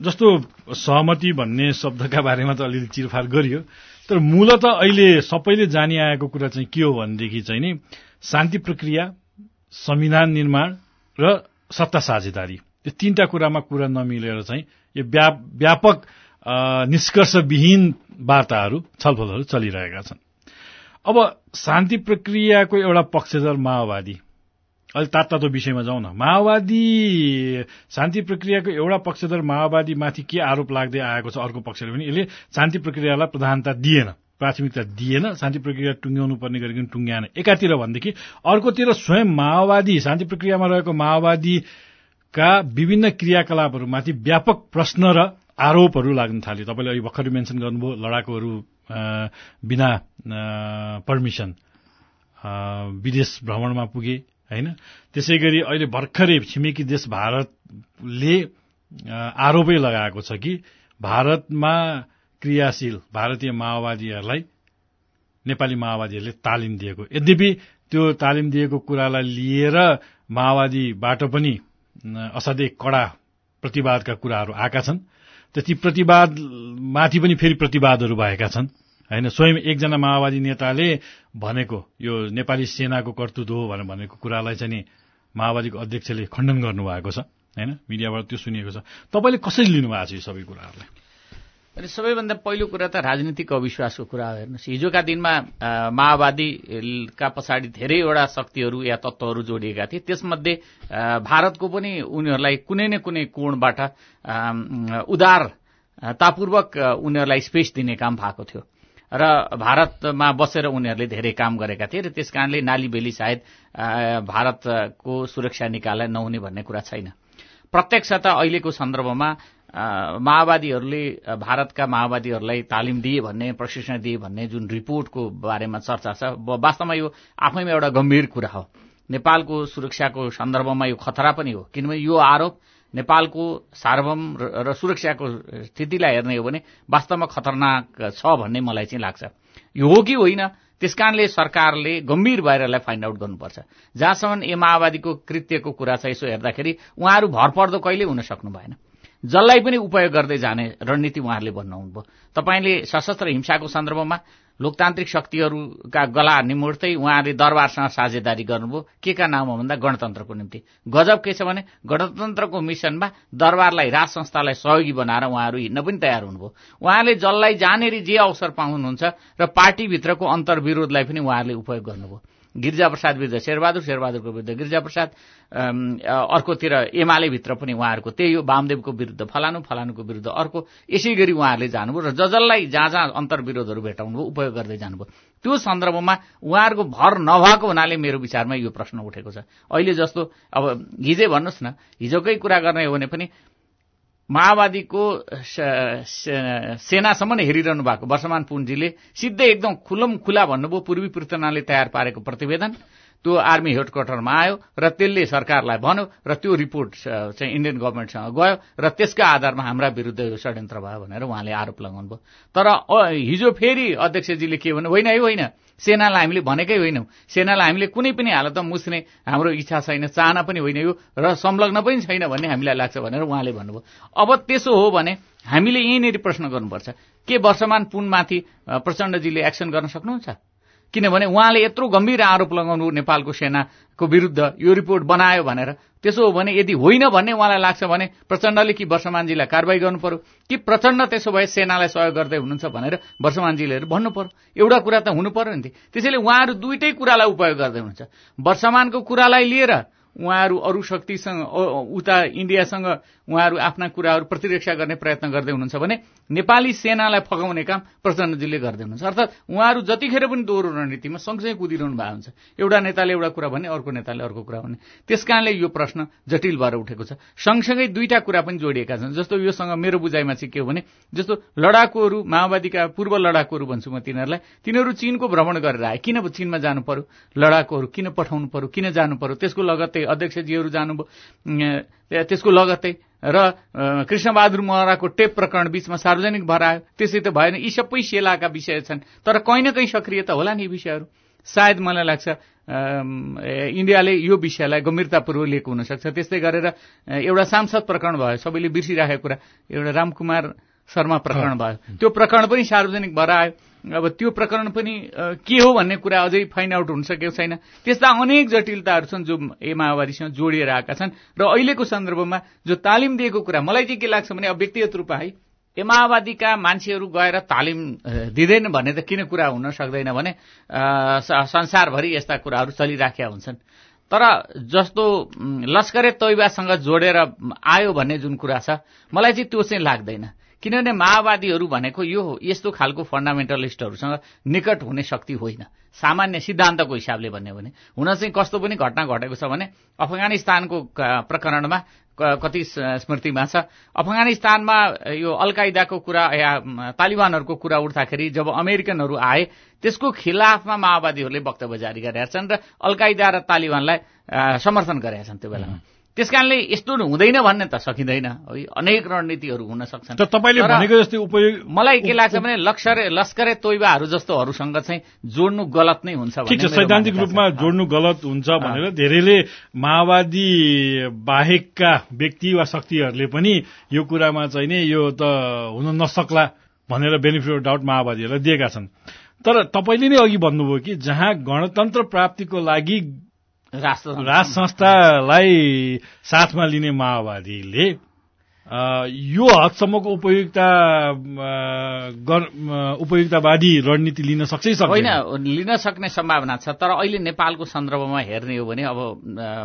जस्तो सहमति भन्ने शब्दका बारेमा त अलिअलि चिरफार गरियो तर मूलत अहिले सबैले जानी आएको कुरा चाहिँ के हो भनेदेखि चाहिँ नि शान्ति प्रक्रिया संविधान निर्माण र सत्ता साझेदारी। यो तीनटा कुरामा कुरा नमिलेर चाहिँ यो व्यापक निष्कर्षविहीन वार्ताहरू छलफलहरू चलिरहेका छन्। अब शान्ति प्रक्रियाको एउटा पक्षधर माओवादी अहिले तात्तातो विषयमा जाउँ न। माओवादी शान्ति प्रक्रियाको एउटा पक्षधर माओवादीमाथि के आरोप लाग्दै आएको छ अर्को पक्षले पनि यसले शान्ति प्रक्रियालाई प्रधानता दिएन प्राथमिकता दिएन शान्ति प्रक्रिया टुङ्ग्याउनु पर्ने गरिकन टुङ्ग्याएन। एकातिर भनेदेखि अर्कोतिर स्वयं माओवादी शान्ति प्रक्रियामा रहेको माओवादीका विभिन्न क्रियाकलापहरूमाथि व्यापक प्रश्न र आरोपहरू लाग्न थाल्यो। तपाईँले अहिले भर्खरै मेन्सन गर्नुभयो लडाकुहरू बिना पर्मिसन विदेश भ्रमणमा पुगे। होइन? त्यसै गरी अहिले भर्खरै छिमेकी देश भारतले आरोपै लगाएको छ कि भारतमा क्रियाशील भारतीय माओवादीहरूलाई नेपाली माओवादीहरूले तालिम दिएको। यद्यपि त्यो तालिम दिएको कुरालाई लिएर माओवादीबाट पनि असाध्यै कडा प्रतिवादका कुराहरू आएका छन्। त ती प्रतिवादमाथि पनि फेरि प्रतिवादहरू भएका छन्। होइन स्वयं एकजना माओवादी नेताले भनेको यो नेपाली सेनाको कर्तुत हो भनेर भनेको कुरालाई चाहिँ नि माओवादीको अध्यक्षले खण्डन गर्नुभएको छ होइन? मिडियाबाट त्यो सुनिएको छ। तपाईँले कसरी लिनुभएको छ यो सबै कुराहरूलाई? अनि सबैभन्दा पहिलो कुरा त राजनीतिक अविश्वासको कुरा हो हेर्नुहोस्। हिजोका दिनमा माओवादीका पछाडि धेरैवटा शक्तिहरू या तत्त्वहरू जोडिएका थिए। त्यसमध्ये भारतको पनि उनीहरूलाई कुनै न कुनै कोणबाट उदारतापूर्वक उनीहरूलाई स्पेस दिने काम भएको थियो। र भारतमा बसेर उनीहरूले धेरै काम गरेका थिए र त्यस कारणले नाली बेली सायद भारतको सुरक्षा निकाला नहुने भन्ने कुरा छैन। प्रत्यक्षता अहिलेको सन्दर्भमा माओवादीहरूले भारतका माओवादीहरूलाई तालिम दिए भन्ने प्रशिक्षण दिए भन्ने जुन रिपोर्टको बारेमा चर्चा छ वास्तवमा यो आफैमा एउटा गम्भीर कुरा हो। नेपालको सुरक्षाको सन्दर्भमा यो खतरा पनि हो। किनभने यो आरोप नेपालको सार्वभौम र सुरक्षाको स्थितिलाई हेर्ने हो भने वास्तवमा खतरनाक छ भन्ने मलाई चाहिँ लाग्छ। यो हो कि होइन त्यसकारणले सरकारले गम्भीर भएर यसलाई फाइन्ड आउट गर्नुपर्छ। जहाँसम्म ए माओवादीको कृत्यको कुरा छ यसो हेर्दाखेरि उहाँहरू भरपर्दो कहिले हुन सक्नु भएन। जसलाई पनि उपयोग गर्दै जाने रणनीति उहाँहरूले भन्नुहुनुभयो तपाईँले सशस्त्र हिंसाको सन्दर्भमा लोकतान्त्रिक शक्तिहरूका गला निमुर्दै उहाँले दरबारसँग साझेदारी गर्नुभयो। के का नाममा भन्दा गणतन्त्रको निम्ति। गजब के छ भने गणतन्त्रको मिसनमा दरबारलाई राज संस्थालाई सहयोगी बनाएर उहाँहरू हिँड्न पनि तयार हुनुभयो। उहाँले जसलाई जहाँनेरि जे अवसर पाउनुहुन्छ र पार्टीभित्रको अन्तर्विरोधलाई पनि उहाँहरूले उपयोग गर्नुभयो। गिरिजाप्रसाद विरुद्ध शेरबहादुर शेरबहादुरको विरुद्ध गिरिजाप्रसाद अर्कोतिर एमाले भित्र पनि उहाँहरूको त्यही हो वामदेवको विरुद्ध फलानु फलानुको विरुद्ध अर्को यसै गरी उहाँहरूले जानुभयो र जजललाई जहाँ जहाँ अन्तर्विरोधहरू भेटाउनुभयो उपयोग गर्दै जानुभयो। त्यो सन्दर्भमा उहाँहरूको भर नभएको हुनाले मेरो विचारमा यो प्रश्न उठेको छ। अहिले जस्तो अब हिजै भन्नुहोस् न हिजोकै कुरा गर्ने हो भने पनि माओवादीको सेनासम्म नै हेरिरहनु भएको वर्षमान पुन्जीले सिधै एकदम खुलम खुला भन्नुभयो। पूर्वी पृथनाले तयार पारेको प्रतिवेदन। त्यो आर्मी हेडक्वार्टरमा आयो र त्यसले सरकारलाई भन्यो र त्यो रिपोर्ट चाहिँ इन्डियन गभर्मेन्टसँग गयो र त्यसका आधारमा हाम्रा विरुद्ध यो षड्यन्त्र भयो भनेर उहाँले आरोप लगाउनु भयो। तर हिजो फेरि अध्यक्षजीले के भन्नु होइन है होइन। सेनालाई हामीले भनेकै होइनौँ। सेनालाई हामीले कुनै पनि हालतमा मुस्ने हाम्रो इच्छा छैन चाहना पनि होइन यो र संलग्न पनि छैन भन्ने हामीलाई लाग्छ भनेर उहाँले भन्नुभयो। अब त्यसो हो भने हामीले यहीँनिर प्रश्न गर्नुपर्छ के वर्षमान पुनमाथि प्रचण्डजीले एक्सन गर्न सक्नुहुन्छ? किनभने उहाँले यत्रो गम्भीर आरोप लगाउनु नेपालको सेनाको विरुद्ध यो रिपोर्ट बनायो भनेर। त्यसो हो भने यदि होइन भन्ने उहाँलाई लाग्छ भने प्रचण्डले कि वर्षमानजीलाई कारवाही गर्नु पर्यो कि प्रचण्ड त्यसो भए सेनालाई सहयोग गर्दै हुनुहुन्छ भनेर वर्षमानजीले भन्नु पर्यो। एउटा कुरा त हुनु पर्यो नि त्यसैले उहाँहरू दुइटै कुरालाई उपयोग गर्दै हुनुहुन्छ। वर्षमानको कुरालाई लिएर उहाँहरू अरू शक्तिसँग उता इन्डियासँग उहाँहरू आफ्ना कुराहरू प्रतिरक्षा गर्ने प्रयत्न गर्दै हुनुहुन्छ भने नेपाली सेनालाई फगाउने काम प्रचण्डजीले गर्दै हुनुहुन्छ। अर्थात् उहाँहरू जतिखेर पनि दोहोरो रणनीतिमा सँगसँगै कुदिरहनु भएको हुन्छ। एउटा नेताले एउटा कुरा भने अर्को नेताले अर्को कुरा भने त्यस यो प्रश्न जटिल भएर उठेको छ। सँगसँगै दुईटा कुरा पनि जोडिएका छन्। जस्तो योसँग मेरो बुझाइमा चाहिँ के हो भने जस्तो लडाकुहरू माओवादीका पूर्व लडाकुहरू भन्छु म तिनीहरूलाई तिनीहरू चीनको भ्रमण गरेर आए। किन चीनमा जानु पर्यो? लडाकुहरू किन पठाउनु पर्यो? किन जानु पर्यो? त्यसको लगत्तै अध्यक्षजीहरू जानुभयो। त्यसको लगत्तै। र कृष्णबहादुर महराको टेप प्रकरण बीचमा सार्वजनिक भएर आयो त्यसै त भएन यी सबै सेलाका विषय छन्। तर कहीँ न कहीँ सक्रिय त होला नि यी विषयहरू। सायद मलाई लाग्छ इन्डियाले यो विषयलाई गम्भीरतापूर्वक लिएको हुनसक्छ। त्यस्तै गरेर एउटा सांसद प्रकरण भयो। सबैले बिर्सिराखेको कुरा। एउटा रामकुमार शर्मा प्रकरण भयो। त्यो प्रकरण पनि सार्वजनिक भएर आयो। अब त्यो प्रकरण पनि के हो भन्ने कुरा अझै फाइन्ड आउट हुन सकेको छैन। त्यस्ता अनेक जटिलताहरू छन् जो ए माओवादीसँग जोडिएर आएका छन्। र अहिलेको सन्दर्भमा जो तालिम दिएको कुरा मलाई चाहिँ के लाग्छ भने अब व्यक्तिगत रूपमा है ए माओवादीका मान्छेहरू गएर तालिम दिँदैन भन्ने त किन कुरा हुन सक्दैन भने संसारभरि यस्ता कुराहरू चलिराखेका हुन्छन्। तर जस्तो लस्करे तैबासँग जोडेर आयो भन्ने जुन कुरा छ मलाई चाहिँ त्यो चाहिँ लाग्दैन। किनभने माओवादीहरू भनेको यो यस्तो खालको फन्डामेन्टलिस्टहरूसँग निकट हुने शक्ति होइन। सामान्य सिद्धान्तको हिसाबले भन्यो भने। हुन चाहिँ कस्तो पनि घटना घटेको छ भने अफगानिस्तानको प्रकरणमा कति स्मृतिमा छ। अफगानिस्तानमा यो अलकाइदाको कुरा या तालिबानहरूको कुरा उठ्दाखेरि जब अमेरिकनहरू आए त्यसको खिलाफमा माओवादीहरूले वक्तव्य जारी गरेका छन् र अलकाइदा र तालिबानलाई समर्थन गरेका छन् त्यो बेलामा। त्यस कारणले यस्तो हुँदैन भन्ने त सकिँदैन। है अनेक रणनीतिहरू हुन सक्छन्। तपाईँले भनेको जस्तै उपयोग मलाई के लाग्छ भने लक्सरे लस्करे तोइबाहरू जस्तोहरूसँग चाहिँ जोड्नु गलत नै हुन्छ ठिक छ सैद्धान्तिक रूपमा जोड्नु गलत हुन्छ भनेर धेरैले माओवादी बाहेकका व्यक्ति वा शक्तिहरूले पनि यो कुरामा चाहिँ नै यो त हुन नसक्ला भनेर बेनिफिट डाउट माओवादीहरूलाई दिएका छन्। तर तपाईँले नै अघि भन्नुभयो कि जहाँ गणतन्त्र प्राप्तिको लागि राज संस्थालाई साथमा लिने माओवादीले यो हदसम्मको उपयुक्ता उपयुक्तवादी रणनीति लिन सक्छ होइन लिन सक्ने सम्भावना छ तर अहिले नेपालको सन्दर्भमा हेर्ने हो भने अब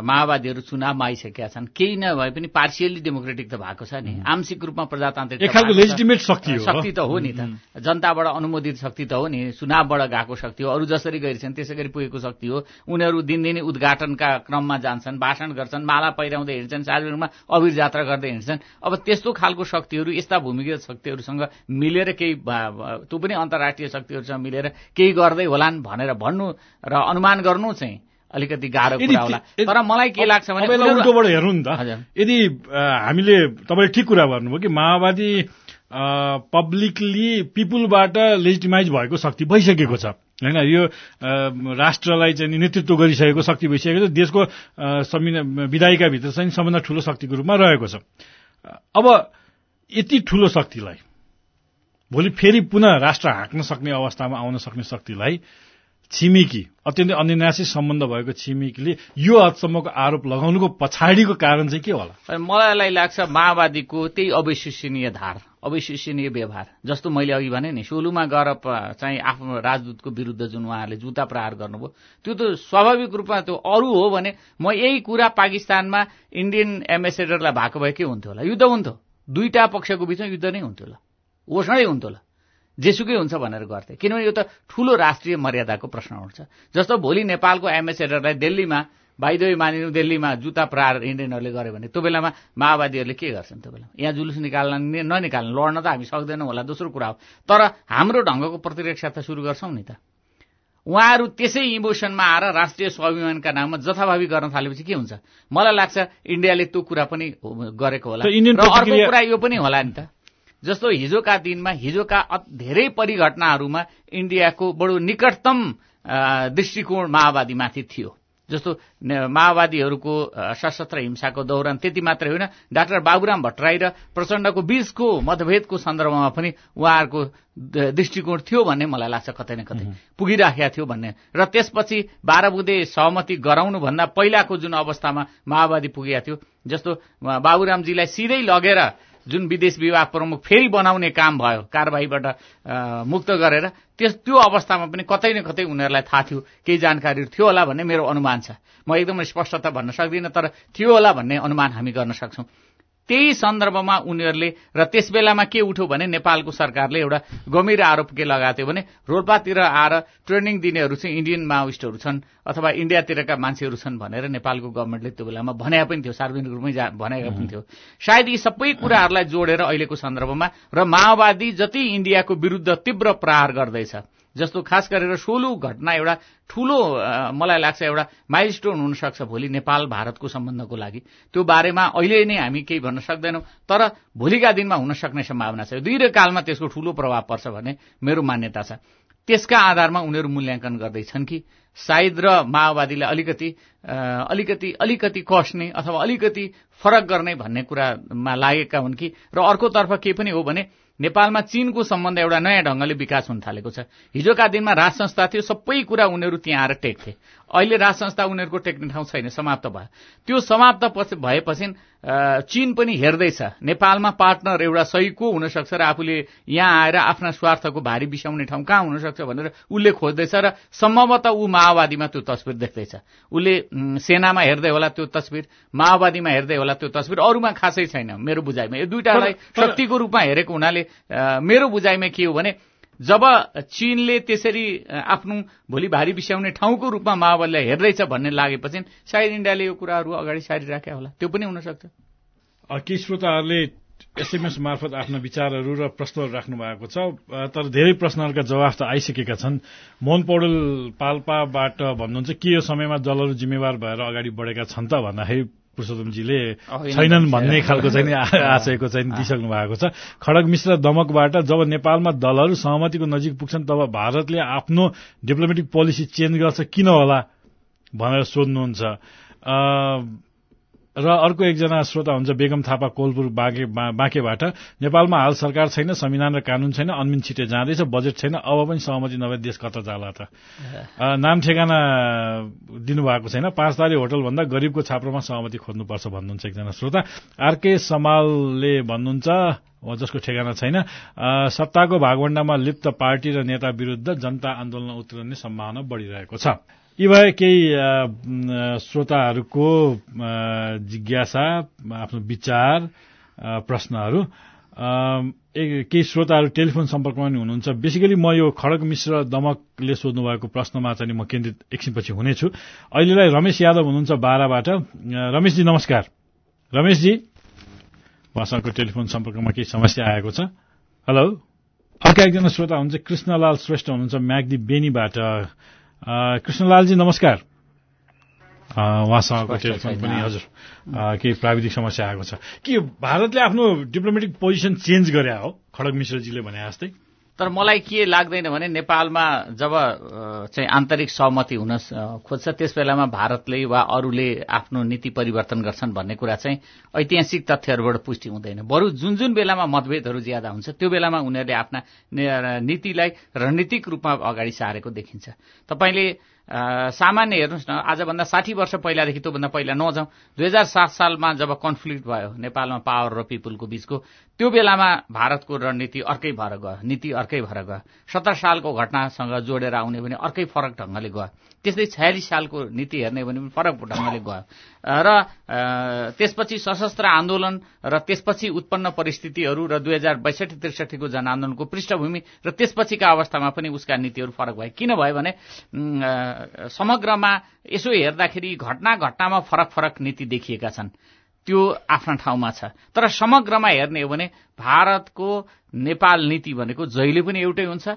माओवादीहरू चुनावमा आइसकेका छन्। केही नभए पनि पार्सियली डेमोक्रेटिक त भएको छ नि। आंशिक रूपमा प्रजातान्त्रिक लेजिटिमेट शक्ति हो। शक्ति त हो नि त। जनताबाट अनुमोदित शक्ति त हो नि। चुनावबाट गएको शक्ति हो। अरू जसरी गरिन्छन् त्यसै गरी पुगेको शक्ति हो। उनीहरू दिनदिनै उद्घाटनका क्रममा जान्छन् भाषण गर्छन् माला पहिराउँदै हिँड्छन् सार्वजनिकमा अबिर जात्रा गर्दै हिँड्छन्। अब त्यस्तो खालको शक्तिहरू यस्ता भूमिगत शक्तिहरूसँग मिलेर केही त्यो पनि अन्तर्राष्ट्रिय शक्तिहरूसँग मिलेर केही गर्दै होलान् भनेर भन्नु र अनुमान गर्नु चाहिँ अलिकति गाह्रो कुरा होला। तर मलाई के लाग्छ भने उल्टोबाट हेर्नु नि त। यदि हामीले तपाईँले ठिक कुरा गर्नुभयो कि माओवादी पब्लिकली पिपुलबाट लेजिटिमाइज भएको शक्ति भइसकेको छ। होइन यो राष्ट्रलाई चाहिँ नेतृत्व गरिसकेको शक्ति भइसकेको छ। देशको संविधान विधायिकाभित्र चाहिँ सबभन्दा ठूलो शक्तिको रूपमा रहेको छ। अब यति ठूलो शक्तिलाई भोलि फेरि पुनः राष्ट्र हाँक्न सक्ने अवस्थामा आउन सक्ने शक्तिलाई छिमेकी अत्यन्तै अन्यनाशी सम्बन्ध भएको छिमेकीले यो हदसम्मको आरोप लगाउनुको पछाडिको कारण चाहिँ के होला? मलाई लाग्छ माओवादीको त्यही अविश्वसनीय धार अविश्वसनीय व्यवहार। जस्तो मैले अघि भने नि सोलुमा गएर चाहिँ आफ्नो राजदूतको विरुद्ध जुन उहाँहरूले जुता प्रहार गर्नुभयो त्यो त स्वाभाविक रूपमा त्यो अरू हो भने म यही कुरा पाकिस्तानमा इन्डियन एम्बेसेडरलाई भएको भए के हुन्थ्यो होला? युद्ध हुन्थ्यो। दुईटा पक्षको बिचमा युद्ध नै हुन्थ्यो होला। ओषणै हुन्थ्यो होला। जेसुकै हुन्छ भनेर गर्थे। किनभने यो त ठूलो राष्ट्रिय मर्यादाको प्रश्न उठ्छ। जस्तो भोलि नेपालको एम्बेसेडरलाई दिल्लीमा भाइदोई मानिनु दिल्लीमा जुत्ता प्रहार इन्डियनहरूले गर्यो भने त्यो बेलामा माओवादीहरूले के गर्छन् त्यो बेलामा? यहाँ जुलुस निकाल्न ननिकाल्नु लड्न त हामी सक्दैनौँ होला दोस्रो कुरा हो। तर हाम्रो ढङ्गको प्रतिरक्षा त सुरु गर्छौँ नि त। उहाँहरू त्यसै इमोसनमा आएर राष्ट्रिय स्वाभिमानका नाममा जथाभावी गर्न थालेपछि के हुन्छ? मलाई लाग्छ इन्डियाले त्यो कुरा पनि गरेको होला। र अर्को कुरा यो पनि होला नि त। जस्तो हिजोका दिनमा हिजोका धेरै परिघटनाहरूमा इन्डियाको बडो निकटतम दृष्टिकोण माओवादीमाथि थियो। जस्तो माओवादीहरूको सशस्त्र हिंसाको दौरान त्यति मात्रै होइन। डाक्टर बाबुराम भट्टराई र प्रचण्डको बीचको मतभेदको सन्दर्भमा पनि उहाँहरूको दृष्टिकोण थियो भन्ने मलाई लाग्छ कतै न कतै। पुगिराखेका थियो भन्ने। र त्यसपछि बाह्र बुधे सहमति गराउनुभन्दा पहिलाको जुन अवस्थामा माओवादी पुगेका थियो जस्तो बाबुरामजीलाई सिधै लगेर जुन विदेश विभाग प्रमुख फेरि बनाउने काम भयो कारवाहीबाट मुक्त गरेर त्यस त्यो अवस्थामा पनि कतै न कतै उनीहरूलाई थाहा थियो केही जानकारीहरू थियो होला भन्ने मेरो अनुमान छ। म एकदमै स्पष्टता भन्न सक्दिनँ तर थियो होला भन्ने अनुमान हामी गर्न सक्छौँ। त्यही सन्दर्भमा उनीहरूले र त्यस बेलामा के उठ्यो भने नेपालको सरकारले एउटा गम्भीर आरोप के लगाएको थियो भने रोल्पातिर आएर ट्रेनिङ दिनेहरू चाहिँ इन्डियन माओिस्टहरू छन् अथवा इन्डियातिरका मान्छेहरू छन् भनेर नेपालको गभर्मेन्टले त्यो बेलामा भनेका पनि थियो सार्वजनिक रूपमै भनेका पनि थियो। सायद यी सबै कुराहरूलाई जोडेर अहिलेको सन्दर्भमा र माओवादी जति इन्डियाको विरुद्ध तीव्र प्रहार गर्दैछ जस्तो खास गरेर सोलु घटना एउटा ठूलो मलाई लाग्छ एउटा माइलस्टोन हुनसक्छ भोलि नेपाल भारतको सम्बन्धको लागि। त्यो बारेमा अहिले नै हामी केही भन्न सक्दैनौँ तर भोलिका दिनमा हुन सक्ने सम्भावना छ। दुई कालमा त्यसको ठूलो प्रभाव पर्छ भन्ने मेरो मान्यता छ। त्यसका आधारमा उनीहरू मूल्याङ्कन गर्दैछन् कि सायद र माओवादीलाई अलिकति अलिकति अलिकति कस्ने अथवा अलिकति फरक गर्ने भन्ने कुरामा लागेका हुन् कि र अर्कोतर्फ के पनि हो भने नेपालमा चीनको सम्बन्ध एउटा नयाँ ढङ्गले विकास हुन थालेको छ। हिजोका दिनमा राज संस्था थियो सबै कुरा उनीहरू त्यहाँ आएर टेक्थे। अहिले राज संस्था उनीहरूको टेक्ने ठाउँ छैन समाप्त भयो। त्यो समाप्त पछि भएपछि चीन पनि हेर्दैछ। नेपालमा पार्टनर एउटा सही को हुनसक्छ र आफूले यहाँ आएर आफ्ना स्वार्थको भारी बिसाउने ठाउँ कहाँ हुनसक्छ भनेर उसले खोज्दैछ र सम्भवतः ऊ माओवादीमा त्यो तस्विर देख्दैछ। उसले सेनामा हेर्दै होला त्यो तस्विर माओवादीमा हेर्दै होला त्यो तस्विर अरूमा खासै छैन मेरो बुझाइमा। यो दुइटालाई तर- शक्तिको रूपमा हेरेको हुनाले मेरो बुझाइमा के हो भने जब चीनले त्यसरी आफ्नो भोलि भारी बिसाउने ठाउँको रूपमा माओवादीलाई हेर्दैछ भन्ने लागेपछि सायद इन्डियाले यो कुराहरू अगाडि सारिराख्या होला। त्यो पनि हुनसक्छ। केही श्रोताहरूले एसएमएस मार्फत आफ्ना विचारहरू र प्रश्नहरू राख्नु भएको छ। तर धेरै प्रश्नहरूका जवाफ त आइसकेका छन्। मोहन पौडेल पाल्पाबाट भन्नुहुन्छ के यो समयमा दलहरू जिम्मेवार भएर अगाडि बढेका छन् त भन्दाखेरि पुरुषोत्तमजीले छैनन्। भन्ने खालको चाहिँ *laughs* आशयको चाहिँ दिइसक्नु भएको छ। खडग मिश्र दमकबाट जब नेपालमा दलहरू सहमतिको नजिक पुग्छन् तब भारतले आफ्नो डिप्लोमेटिक पोलिसी चेन्ज गर्छ किन होला भनेर सोध्नुहुन्छ। र अर्को एकजना श्रोता हुन्छ बेगम थापा कोलपुर बाँकेबाट। नेपालमा हाल सरकार छैन संविधान र कानून छैन अन्मिन छिटे जाँदैछ बजेट छैन अब पनि सहमति नभए देश कता जाला त? नाम ठेगाना दिनुभएको छैन। पाँच तारे होटल भन्दा गरिबको छाप्रोमा सहमति खोज्नुपर्छ भन्नुहुन्छ एकजना श्रोता। आरके समालले भन्नुहुन्छ जसको ठेगाना छैन। सत्ताको भागवण्डामा लिप्त पार्टी र नेता विरूद्ध जनता आन्दोलन उत्रिने सम्भावना बढ़िरहेको छ। यी भए केही श्रोताहरूको जिज्ञासा आफ्नो विचार प्रश्नहरू केही श्रोताहरू टेलिफोन सम्पर्कमा पनि हुनुहुन्छ। बेसिकली म यो खडग मिश्र दमकले सोध्नु भएको प्रश्नमा चाहिँ म केन्द्रित एकछिनपछि हुनेछु। अहिलेलाई रमेश यादव हुनुहुन्छ बाह्रबाट रमेशजी नमस्कार। रमेशजी उहाँसँगको टेलिफोन सम्पर्कमा केही समस्या आएको छ? हेलो अर्का एकजना श्रोता हुनुहुन्छ कृष्णलाल श्रेष्ठ हुनुहुन्छ म्याग्दी बेनीबाट। कृष्णलालजी नमस्कार। उहाँसँगको टेलिफोन। पनि हजुर। केही प्राविधिक समस्या आएको छ। के भारतले आफ्नो डिप्लोमेटिक पोजिसन चेन्ज गरे हो? खडग मिश्रजीले भने जस्तै। तर मलाई के लाग्दैन भने नेपालमा जब चाहिँ आन्तरिक सहमति हुन खोज्छ त्यस बेलामा भारतले वा अरूले आफ्नो नीति परिवर्तन गर्छन् भन्ने कुरा चाहिँ ऐतिहासिक तथ्यहरूबाट पुष्टि हुँदैन। बरु जुन जुन बेलामा मतभेदहरू ज्यादा हुन्छ त्यो बेलामा उनीहरूले आफ्ना नीतिलाई रणनीतिक रूपमा अगाडि सारेको देखिन्छ। तपाईँले सामान्य हेर्नुहोस् न आजभन्दा साठी वर्ष पहिलादेखि त्योभन्दा पहिला नजाउँ। दुई हजार सात सालमा जब कन्फ्लिक्ट भयो नेपालमा पावर र पिपुलको बीचको त्यो बेलामा भारतको रणनीति अर्कै भएर गयो नीति अर्कै भएर गयो। सत्तर सालको घटनासँग जोडेर आउने भने अर्कै फरक ढङ्गले गयो। त्यस्तै छयालिस सालको नीति हेर्ने भने पनि फरक ढङ्गले गयो। र त्यसपछि सशस्त्र आन्दोलन र त्यसपछि उत्पन्न परिस्थितिहरू र दुई हजार बैसठी त्रिसठीको जनआन्दोलनको पृष्ठभूमि र त्यसपछिका अवस्थामा पनि उसका नीतिहरू फरक भए। किन भयो भने समग्रमा यसो हेर्दाखेरि घटना घटनामा फरक फरक नीति देखिएका छन्। त्यो आफ्ना ठाउँमा छ। तर समग्रमा हेर्ने हो भने भारतको नेपाल नीति भनेको जहिले पनि एउटै हुन्छ।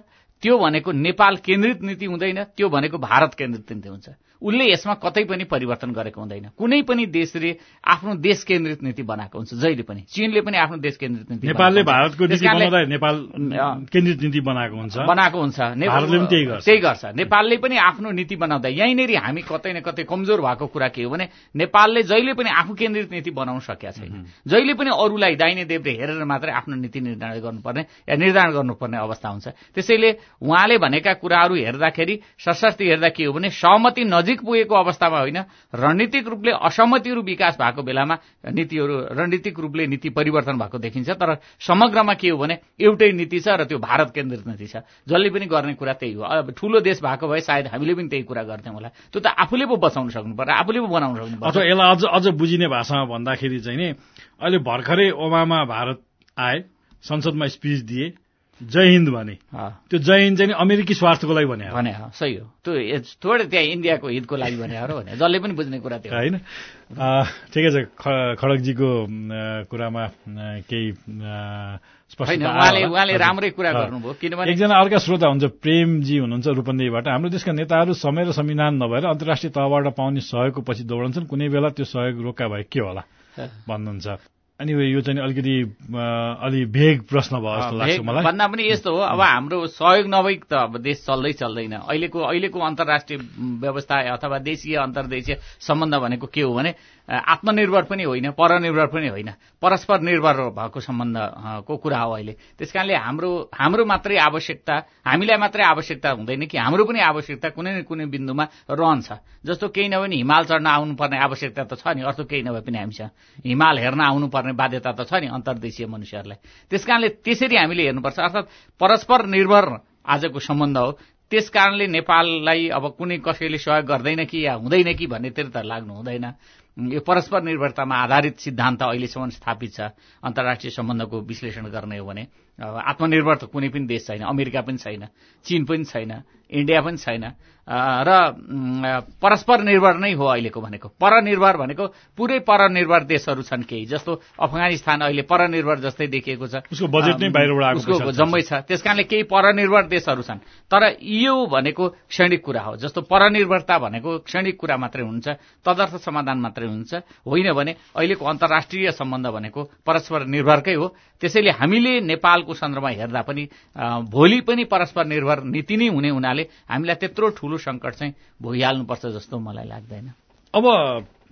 त्यो भनेको नेपाल केन्द्रित नीति हुँदैन त्यो भनेको भारत केन्द्रित नीति हुन्छ। उसले यसमा कतै पनि परिवर्तन गरेको हुँदैन। कुनै पनि देशले आफ्नो देश केन्द्रित नीति बनाएको हुन्छ जहिले पनि। चीनले पनि आफ्नो देश केन्द्रित नीति नेपालले। भारतको नेपाल केन्द्रित नीति बनाएको हुन्छ। बनाएको हुन्छ। ने- पनि त्यही गर्छ। नेपालले पनि आफ्नो नीति बनाउँदा यहीँनिर हामी कतै न कतै कमजोर भएको कुरा के हो भने नेपालले जहिले पनि आफू केन्द्रित नीति बनाउन सकेका छैन। जहिले पनि अरूलाई दाहिने देब्रे हेरेर मात्रै आफ्नो नीति निर्धारण गर्नुपर्ने या निर्धारण गर्नुपर्ने अवस्था हुन्छ। त्यसैले उहाँले भनेका कुराहरू हेर्दाखेरि सशस्त्र हेर्दा के हो भने सहमति नजिक पुगेको अवस्थामा होइन रणनीतिक रूपले असहमतिहरू विकास भएको बेलामा नीतिहरू रणनीतिक रूपले नीति परिवर्तन भएको देखिन्छ तर समग्रमा के हो भने एउटै नीति छ र त्यो भारत केन्द्रित नीति छ। जसले पनि गर्ने कुरा त्यही हो। अब ठुलो देश भएको भए सायद हामीले पनि त्यही कुरा गर्थ्यौँ होला। त्यो त आफूले पो बचाउन सक्नु पर्छ आफूले पो बनाउन सक्नु पर्छ। यसलाई अझ अझ बुझिने भाषामा भन्दाखेरि चाहिँ नि अहिले भर्खरै ओबामा भारत आए संसदमा स्पिच दिए जय हिन्द भने। त्यो जय हिन्द चाहिँ अमेरिकी स्वार्थको लागि भने हो, भने हो सही हो। त्यो थोरै त्यहाँ इन्डियाको हितको लागि भने हो भने जसले पनि बुझ्ने कुरा हो। होइन? ठिकै छ। ख- खडगजीको अ, कुरामा केही उहाँले। राम्रै कुरा गर्नुभयो। किनभने एकजना अर्का श्रोता हुन्छ प्रेमजी हुनुहुन्छ रूपन्देहीबाट। हाम्रो देशका नेताहरू समय र संविधान नभएर अन्तर्राष्ट्रिय तहबाट पाउने सहयोगको पछि दौडन्छन्। कुनै बेला त्यो सहयोग रोका भए के होला? भन्नुहुन्छ। अनि यो चाहिँ अलिकति अलि भेग प्रश्न भयो जस्तो लाग्छ मलाई। भन्दा पनि यस्तो हो अब हाम्रो सहयोग नभई त अब देश चल्दै चल्दैन। अहिलेको अहिलेको अन्तर्राष्ट्रिय व्यवस्था अथवा देशीय अन्तर्देशीय सम्बन्ध भनेको के हो भने आत्मनिर्भर पनि होइन परनिर्भर पनि होइन। परस्पर निर्भर भएको सम्बन्धको कुरा हो अहिले। त्यस कारणले हाम्रो हाम्रो मात्रै आवश्यकता हामीलाई मात्रै आवश्यकता हुँदैन कि हाम्रो पनि आवश्यकता कुनै न कुनै बिन्दुमा रहन्छ। जस्तो केही नभए पनि हिमाल चढ्न आउनुपर्ने आवश्यकता त छ नि अर्को केही नभए पनि हामीसँग हिमाल हेर्न आउनुपर्ने बाध्यता त छ नि अन्तर्देशीय मनुष्यहरूलाई। त्यस कारणले त्यसरी हामीले हेर्नुपर्छ। अर्थात् परस्पर निर्भर आजको सम्बन्ध हो। त्यस कारणले नेपाललाई अब कुनै कसैले सहयोग गर्दैन कि या हुँदैन कि भन्नेतिर त लाग्नु हुँदैन। यो परस्पर निर्भरतामा आधारित सिद्धान्त अहिलेसम्म स्थापित छ। अन्तर्राष्ट्रिय सम्बन्धको विश्लेषण गर्ने हो भने आत्मनिर्भर त कुनै पनि देश छैन अमेरिका पनि छैन चीन पनि छैन इन्डिया पनि छैन। र परस्पर निर्भर नै हो अहिलेको भनेको। परनिर्भर भनेको पुरै परनिर्भर देशहरू छन् केही जस्तो अफगानिस्तान अहिले परनिर्भर जस्तै देखिएको छ। उसको बजेट नै बाहिरबाट उसको जम्मै छ। त्यस कारणले केही परनिर्भर देशहरू छन्। तर यो भनेको क्षणिक कुरा हो जस्तो परनिर्भरता भनेको क्षणिक कुरा मात्रै हुन्छ तदर्थ समाधान मात्रै हुन्छ। होइन भने अहिलेको अन्तर्राष्ट्रिय सम्बन्ध भनेको परस्पर निर्भरकै हो। त्यसैले हामीले नेपालको सन्दर्भमा हेर्दा पनि भोलि पनि परस्पर निर्भर नीति नै हुने हुनाले हामीलाई त्यत्रो ठूलो सङ्कट चाहिँ भोगिहाल्नुपर्छ जस्तो मलाई लाग्दैन। अब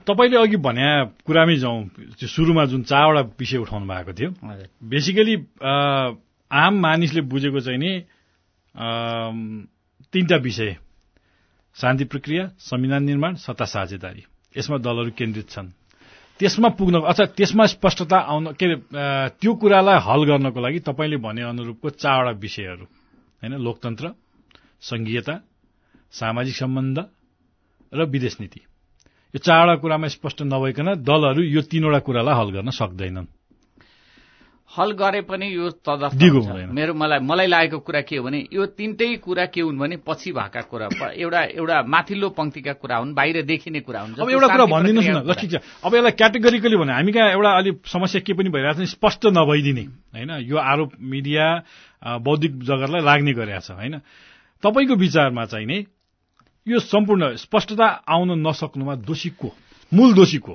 तपाईँले अघि भने कुरामै जाउँ त्यो सुरुमा जुन चारवटा विषय उठाउनु भएको थियो बेसिकली आम मानिसले बुझेको चाहिँ नि तीनटा विषय। शान्ति प्रक्रिया संविधान निर्माण सत्ता साझेदारी। यसमा दलहरू केन्द्रित छन्। त्यसमा पुग्न अथवा त्यसमा स्पष्टता आउन के अरे त्यो कुरालाई हल गर्नको लागि तपाईँले भने अनुरूपको चारवटा विषयहरू होइन लोकतन्त्र संघीयता सामाजिक सम्बन्ध र विदेश नीति। यो चारवटा कुरामा स्पष्ट नभइकन दलहरू यो तीनवटा कुरालाई हल गर्न सक्दैनन्। हल गरे पनि यो तदर्थ मेरो मलाई मलाई लागेको कुरा के हो भने यो तिनटै कुरा के हुन् भने पछि भएका कुरा। एउटा एउटा माथिल्लो पंक्तिका कुरा हुन् बाहिर देखिने कुरा हुन्। अब एउटा कुरा भनिदिनुहोस् न ल ठिक छ अब यसलाई क्याटेगोरिकली भने हामी कहाँ एउटा अलिक समस्या के पनि भइरहेको छ स्पष्ट नभइदिने होइन? यो आरोप मिडिया बौद्धिक जगतलाई लाग्ने गरेका छ होइन? तपाईँको विचारमा चाहिँ नै यो सम्पूर्ण स्पष्टता आउन नसक्नुमा दोषी को? मूल दोषी को?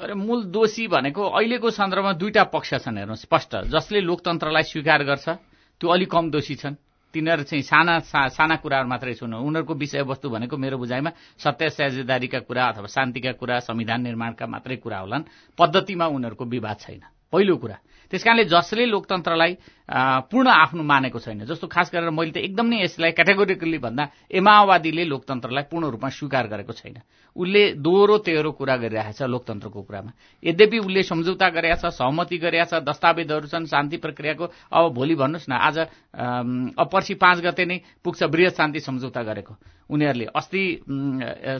अरे मूल दोषी भनेको अहिलेको सन्दर्भमा दुईटा पक्ष छन् हेर्नु स्पष्ट जसले लोकतन्त्रलाई स्वीकार गर्छ त्यो अलिक कम दोषी छन्। तिनीहरू चाहिँ साना साना कुराहरू मात्रै छन्। उनीहरूको विषयवस्तु भनेको मेरो बुझाइमा सत्य साझेदारीका कुरा अथवा शान्तिका कुरा संविधान निर्माणका मात्रै कुरा होलान्। पद्धतिमा उनीहरूको विवाद छैन। पहिलो कुरा। त्यस कारणले जसले लोकतन्त्रलाई पूर्ण आफ्नो मानेको छैन। जस्तो खास गरेर मैले त एकदम नै यसलाई क्याटेगोरिकली भन्दा ए माओवादीले लोकतन्त्रलाई पूर्ण रूपमा स्वीकार गरेको छैन। उसले दोहोरो तेह्रो कुरा गरिरहेको छ लोकतन्त्रको कुरामा। यद्यपि उसले सम्झौता गरेका छ सहमति गरेका छ दस्तावेजहरू छन् शान्ति प्रक्रियाको अब भोलि भन्नुहोस् न आज अब पर्सि पाँच गते नै पुग्छ वृहत शान्ति सम्झौता गरेको। उनीहरूले अस्ति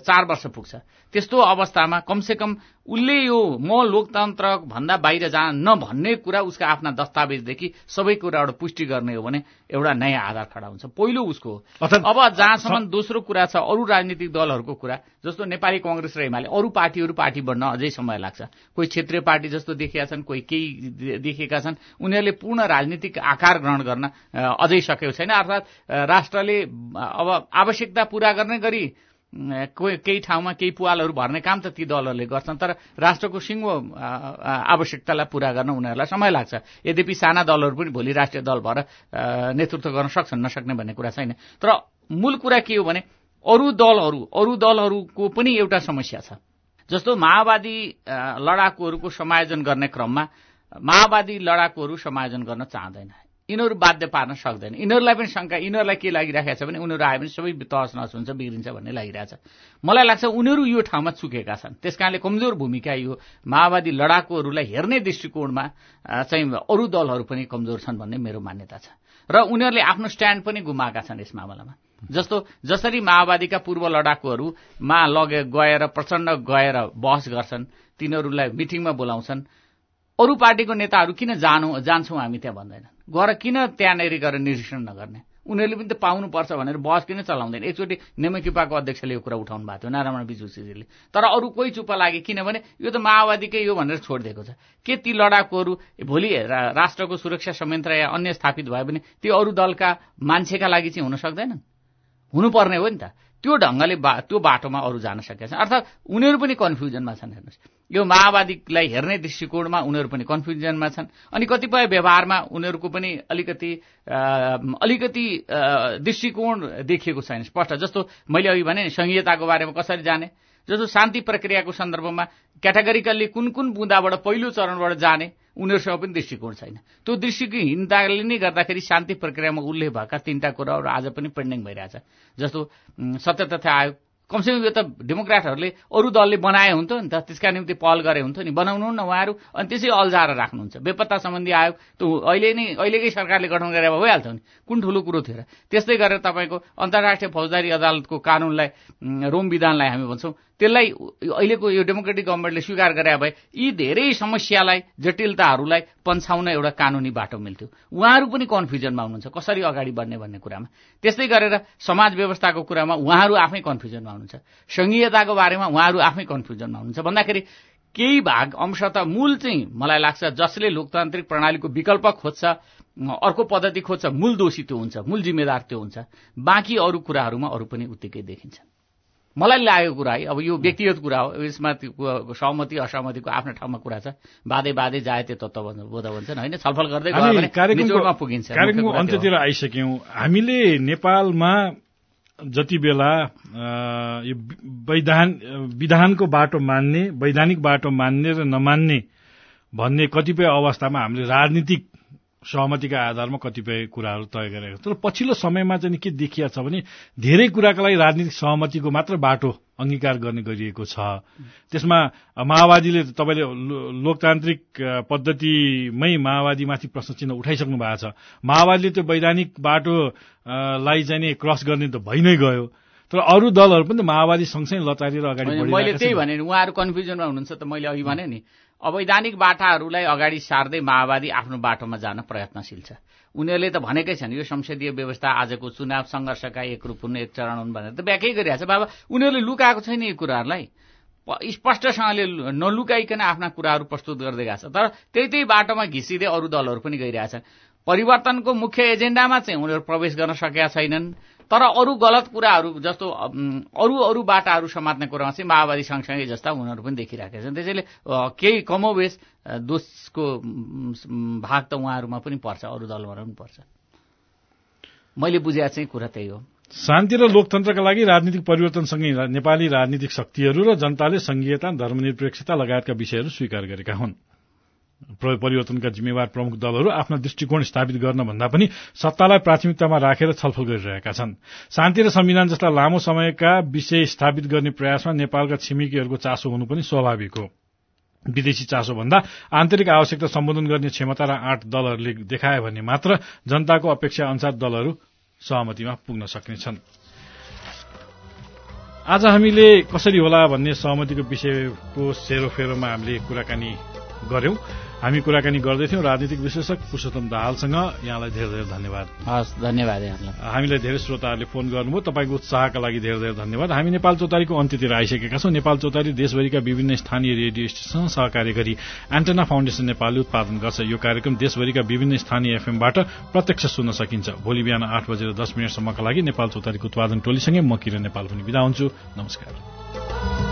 चार वर्ष पुग्छ। त्यस्तो अवस्थामा कमसेकम उसले यो म लोकतन्त्र भन्दा बाहिर जान नभन्ने कुरा उसका आफ्ना दस्तावेजदेखि सबै कुराबाट पुष्टि गर्ने हो भने एउटा नयाँ आधार खडा हुन्छ। पहिलो उसको अब जहाँसम्म दोस्रो कुरा छ अरू राजनीतिक दलहरूको कुरा जस्तो नेपाली कङ्ग्रेस र एमाले अरू पार्टीहरू पार्टी बढ्न अझै समय लाग्छ। कोही क्षेत्रीय पार्टी जस्तो देखिएका छन् कोही केही देखेका छन् उनीहरूले पूर्ण राजनीतिक आकार ग्रहण गर्न अझै सकेको छैन। अर्थात् राष्ट्रले अब आवश्यकता पूरा गर्ने गरी कोही ठाउँमा केही पुवालहरू भर्ने काम त ती दलहरूले गर्छन् तर राष्ट्रको सिङ्गो आवश्यकतालाई पूरा गर्न उनीहरूलाई समय लाग्छ। यद्यपि साना दलहरू पनि भोलि राष्ट्रिय दल भएर नेतृत्व गर्न सक्छन् नसक्ने भन्ने कुरा छैन। तर मूल कुरा के हो भने अरू दलहरू अरू दलहरूको पनि एउटा समस्या छ। जस्तो माओवादी लडाकुहरूको समायोजन गर्ने क्रममा माओवादी लडाकुहरू समायोजन गर्न चाहँदैन। यिनीहरू बाध्य पार्न सक्दैन। यिनीहरूलाई पनि शङ्का यिनीहरूलाई के लागिरहेको छ भने उनीहरू आयो भने सबै तहस नहस हुन्छ बिग्रिन्छ भन्ने लागिरहेछ। मलाई लाग्छ उनीहरू यो ठाउँमा चुकेका छन्। त्यस कारणले कमजोर भूमिका यो माओवादी लडाकुहरूलाई हेर्ने दृष्टिकोणमा चाहिँ अरू दलहरू पनि कमजोर छन् भन्ने मेरो मान्यता छ। र उनीहरूले आफ्नो स्ट्यान्ड पनि गुमाएका छन् यस मामलामा। जस्तो जसरी माओवादीका पूर्व लडाकुहरूमा लगे गएर प्रचण्ड गएर बहस गर्छन् तिनीहरूलाई मिटिङमा बोलाउँछन् अरू पार्टीको नेताहरू किन जानु जान्छौँ हामी त्यहाँ भन्दैन गएर किन त्यहाँनिर गएर निरीक्षण नगर्ने? उनीहरूले पनि त पाउनुपर्छ भनेर बस किन चलाउँदैन? एकचोटि नेमकिपाको अध्यक्षले यो कुरा उठाउनु भएको थियो नारायण विजुसीजीले तर अरू कोही चुप्पा लागे किनभने यो त माओवादीकै यो भनेर छोडिदिएको छ। के ती लडाकुहरू भोलि राष्ट्रको सुरक्षा संयन्त्र या अन्य स्थापित भयो भने त्यो अरू दलका मान्छेका लागि चाहिँ हुन सक्दैनन्? हुनुपर्ने हो नि त। त्यो ढङ्गले त्यो बाटोमा अरू जान सकेका छन्। अर्थात् उनीहरू पनि कन्फ्युजनमा छन् हेर्नुहोस्। यो माओवादीलाई हेर्ने दृष्टिकोणमा उनीहरू पनि कन्फ्युजनमा छन्। अनि कतिपय व्यवहारमा उनीहरूको पनि अलिकति अलिकति दृष्टिकोण देखिएको छैन। स्पष्ट जस्तो मैले अघि भने संहिताको बारेमा कसरी जाने? जस्तो शान्ति प्रक्रियाको सन्दर्भमा क्याटेगोरिकल्ली कुन कुन बुँदाबाट पहिलो चरणबाट जाने उनीहरूसँग पनि दृष्टिकोण छैन। त्यो दृष्टिकोणहीनताले नै गर्दाखेरि शान्ति प्रक्रियामा उल्लेख भएका तीनटा कुराहरू आज पनि पेन्डिङ भइरहेछ। जस्तो सत्य तथ्य आयोग कमसेकम यो त डेमोक्राटहरूले अरू दलले बनाए हुन्थ्यो नि त त्यसका निम्ति पहल गरे हुन्थ्यो नि। बनाउनु न उहाँहरू अनि त्यसै अल्झाएर राख्नुहुन्छ। बेपत्ता सम्बन्धी आयोग त्यो अहिले नै अहिलेकै सरकारले गठन गरेर भइहाल्थ्यो नि। कुन ठुलो कुरो थियो र? त्यस्तै गरेर तपाईँको अन्तर्राष्ट्रिय फौजदारी अदालतको कानुनलाई रोम विधानलाई हामी भन्छौँ। त्यसलाई अहिलेको यो डेमोक्रेटिक गभर्मेन्टले स्वीकार गरे भए यी धेरै समस्यालाई जटिलताहरूलाई पन्छाउन एउटा कानुनी बाटो मिल्थ्यो। उहाँहरू पनि कन्फ्युजनमा हुनुहुन्छ कसरी अगाडि बढ्ने भन्ने कुरामा। त्यस्तै गरेर समाज व्यवस्थाको कुरामा उहाँहरू आफै कन्फ्युजनमा हुनुहुन्छ संघीयताको बारेमा उहाँहरू आफै कन्फ्युजनमा हुनुहुन्छ। भन्दाखेरि केही भाग अंश त मूल चाहिँ मलाई लाग्छ जसले लोकतान्त्रिक प्रणालीको विकल्प खोज्छ अर्को पद्धति खोज्छ मूल दोषी त्यो हुन्छ मूल जिम्मेदार त्यो हुन्छ। बाँकी अरू कुराहरूमा अरू पनि उत्तिकै देखिन्छ। मलाई लागेको कुरा है अब यो व्यक्तिगत कुरा हो यसमा सहमति असहमतिको आफ्नो ठाउँमा कुरा छ। बाधे बाधे जाए त्यो तत्त्व बोध भन्छन् होइन? छलफल गर्दै पुगिन्छ। कार्यक्रमको अन्त्यतिर आइसक्यौँ। हामीले नेपालमा जति बेला यो वैधान विधानको बाटो मान्ने वैधानिक बाटो मान्ने र नमान्ने भन्ने कतिपय अवस्थामा हामीले राजनीतिक सहमतिका आधारमा कतिपय कुराहरू तय गरेको तर पछिल्लो समयमा चाहिँ के देखिया छ भने धेरै कुराका लागि राजनीतिक सहमतिको मात्र बाटो अंगीकार गर्ने गरिएको छ। त्यसमा माओवादीले तपाईँले लोकतान्त्रिक पद्धतिमै माओवादीमाथि प्रश्न चिन्ह उठाइसक्नु भएको छ। माओवादीले त्यो वैधानिक बाटोलाई चाहिँ क्रस गर्ने त भइ नै गयो। तर अरू दलहरू पनि त माओवादी सँगसँगै लतारिएर अगाडि मैले त्यही भने उहाँहरू कन्फ्युजनमा हुनुहुन्छ त मैले अघि भने नि। अवैधानिक बाटाहरूलाई अगाडि सार्दै माओवादी आफ्नो बाटोमा जान प्रयत्नशील छ। उनीहरूले त भनेकै छन् यो संसदीय व्यवस्था आजको चुनाव सङ्घर्षका एक रूप हुन् एक चरण हुन् भनेर त व्याख्यै गरिरहेको बाबा उनीहरूले लुकाएको छैन यी कुराहरूलाई। स्पष्टसँगले नलुकाइकन आफ्ना कुराहरू प्रस्तुत गर्दै गएको छ। तर त्यही त्यही बाटोमा घिसिँदै अरू दलहरू पनि गइरहेछन्। परिवर्तनको मुख्य एजेन्डामा चाहिँ उनीहरू प्रवेश गर्न सकेका छैनन्। तर अरू गलत कुराहरू जस्तो अरू अरू बाटाहरू समात्ने कुरामा चाहिँ माओवादी सँगसँगै जस्ता उनीहरू पनि देखिरहेका छन्। त्यसैले केही कमोवेश दोषको भाग त उहाँहरूमा पनि पर्छ अरू दलमा पनि पर्छ। मैले बुझेको चाहिँ कुरा त्यही हो। शान्ति र लोकतन्त्रका लागि राजनीतिक परिवर्तनसँगै नेपाली राजनीतिक शक्तिहरू र जनताले संघीयता धर्मनिरपेक्षता लगायतका विषयहरू स्वीकार गरेका हुन्। परिवर्तनका जिम्मेवार प्रमुख दलहरू आफ्ना दृष्टिकोण स्थापित गर्न भन्दा पनि सत्तालाई प्राथमिकतामा राखेर छलफल गरिरहेका छन्। शान्ति र संविधान जस्ता लामो समयका विषय स्थापित गर्ने प्रयासमा नेपालका छिमेकीहरूको चासो हुनु पनि स्वाभाविक हो। विदेशी चासो भन्दा आन्तरिक आवश्यकता सम्बोधन गर्ने क्षमता र आठ दलहरूले देखाए भने मात्र जनताको अपेक्षा अनुसार दलहरू सहमतिमा पुग्न सक्नेछन्। आज हामीले कसरी होला भन्ने सहमतिको विषयको सेरोफेरोमा हामीले कुराकानी गर्यौं हामी कुराकानी गर्दैथ्यौं। राजनीतिक विश्लेषक पुरुषोत्तम दाहालसँग। यहाँलाई धेरै धेरै धन्यवाद। हस् धन्यवाद हामीलाई धेरै श्रोताहरूले फोन गर्नुभयो। तपाईँको उत्साहका लागि धेरै धेरै धन्यवाद। हामी नेपाल चौतारीको अन्त्यतिर आइसकेका छौं। नेपाल चौतारी देशभरिका विभिन्न स्थानीय रेडियो स्टेशन सहकार्य गरी एन्टेना फाउन्डेशन नेपालले उत्पादन गर्छ। यो कार्यक्रम देशभरिका विभिन्न स्थानीय एफएमबाट प्रत्यक्ष सुन्न सकिन्छ। भोलि बिहान आठ बजेर दस मिनटसम्मका लागि नेपाल चौतारीको उत्पादन टोलीसँगै म किरण नेपाल पनि विदा हुन्छु। नमस्कार।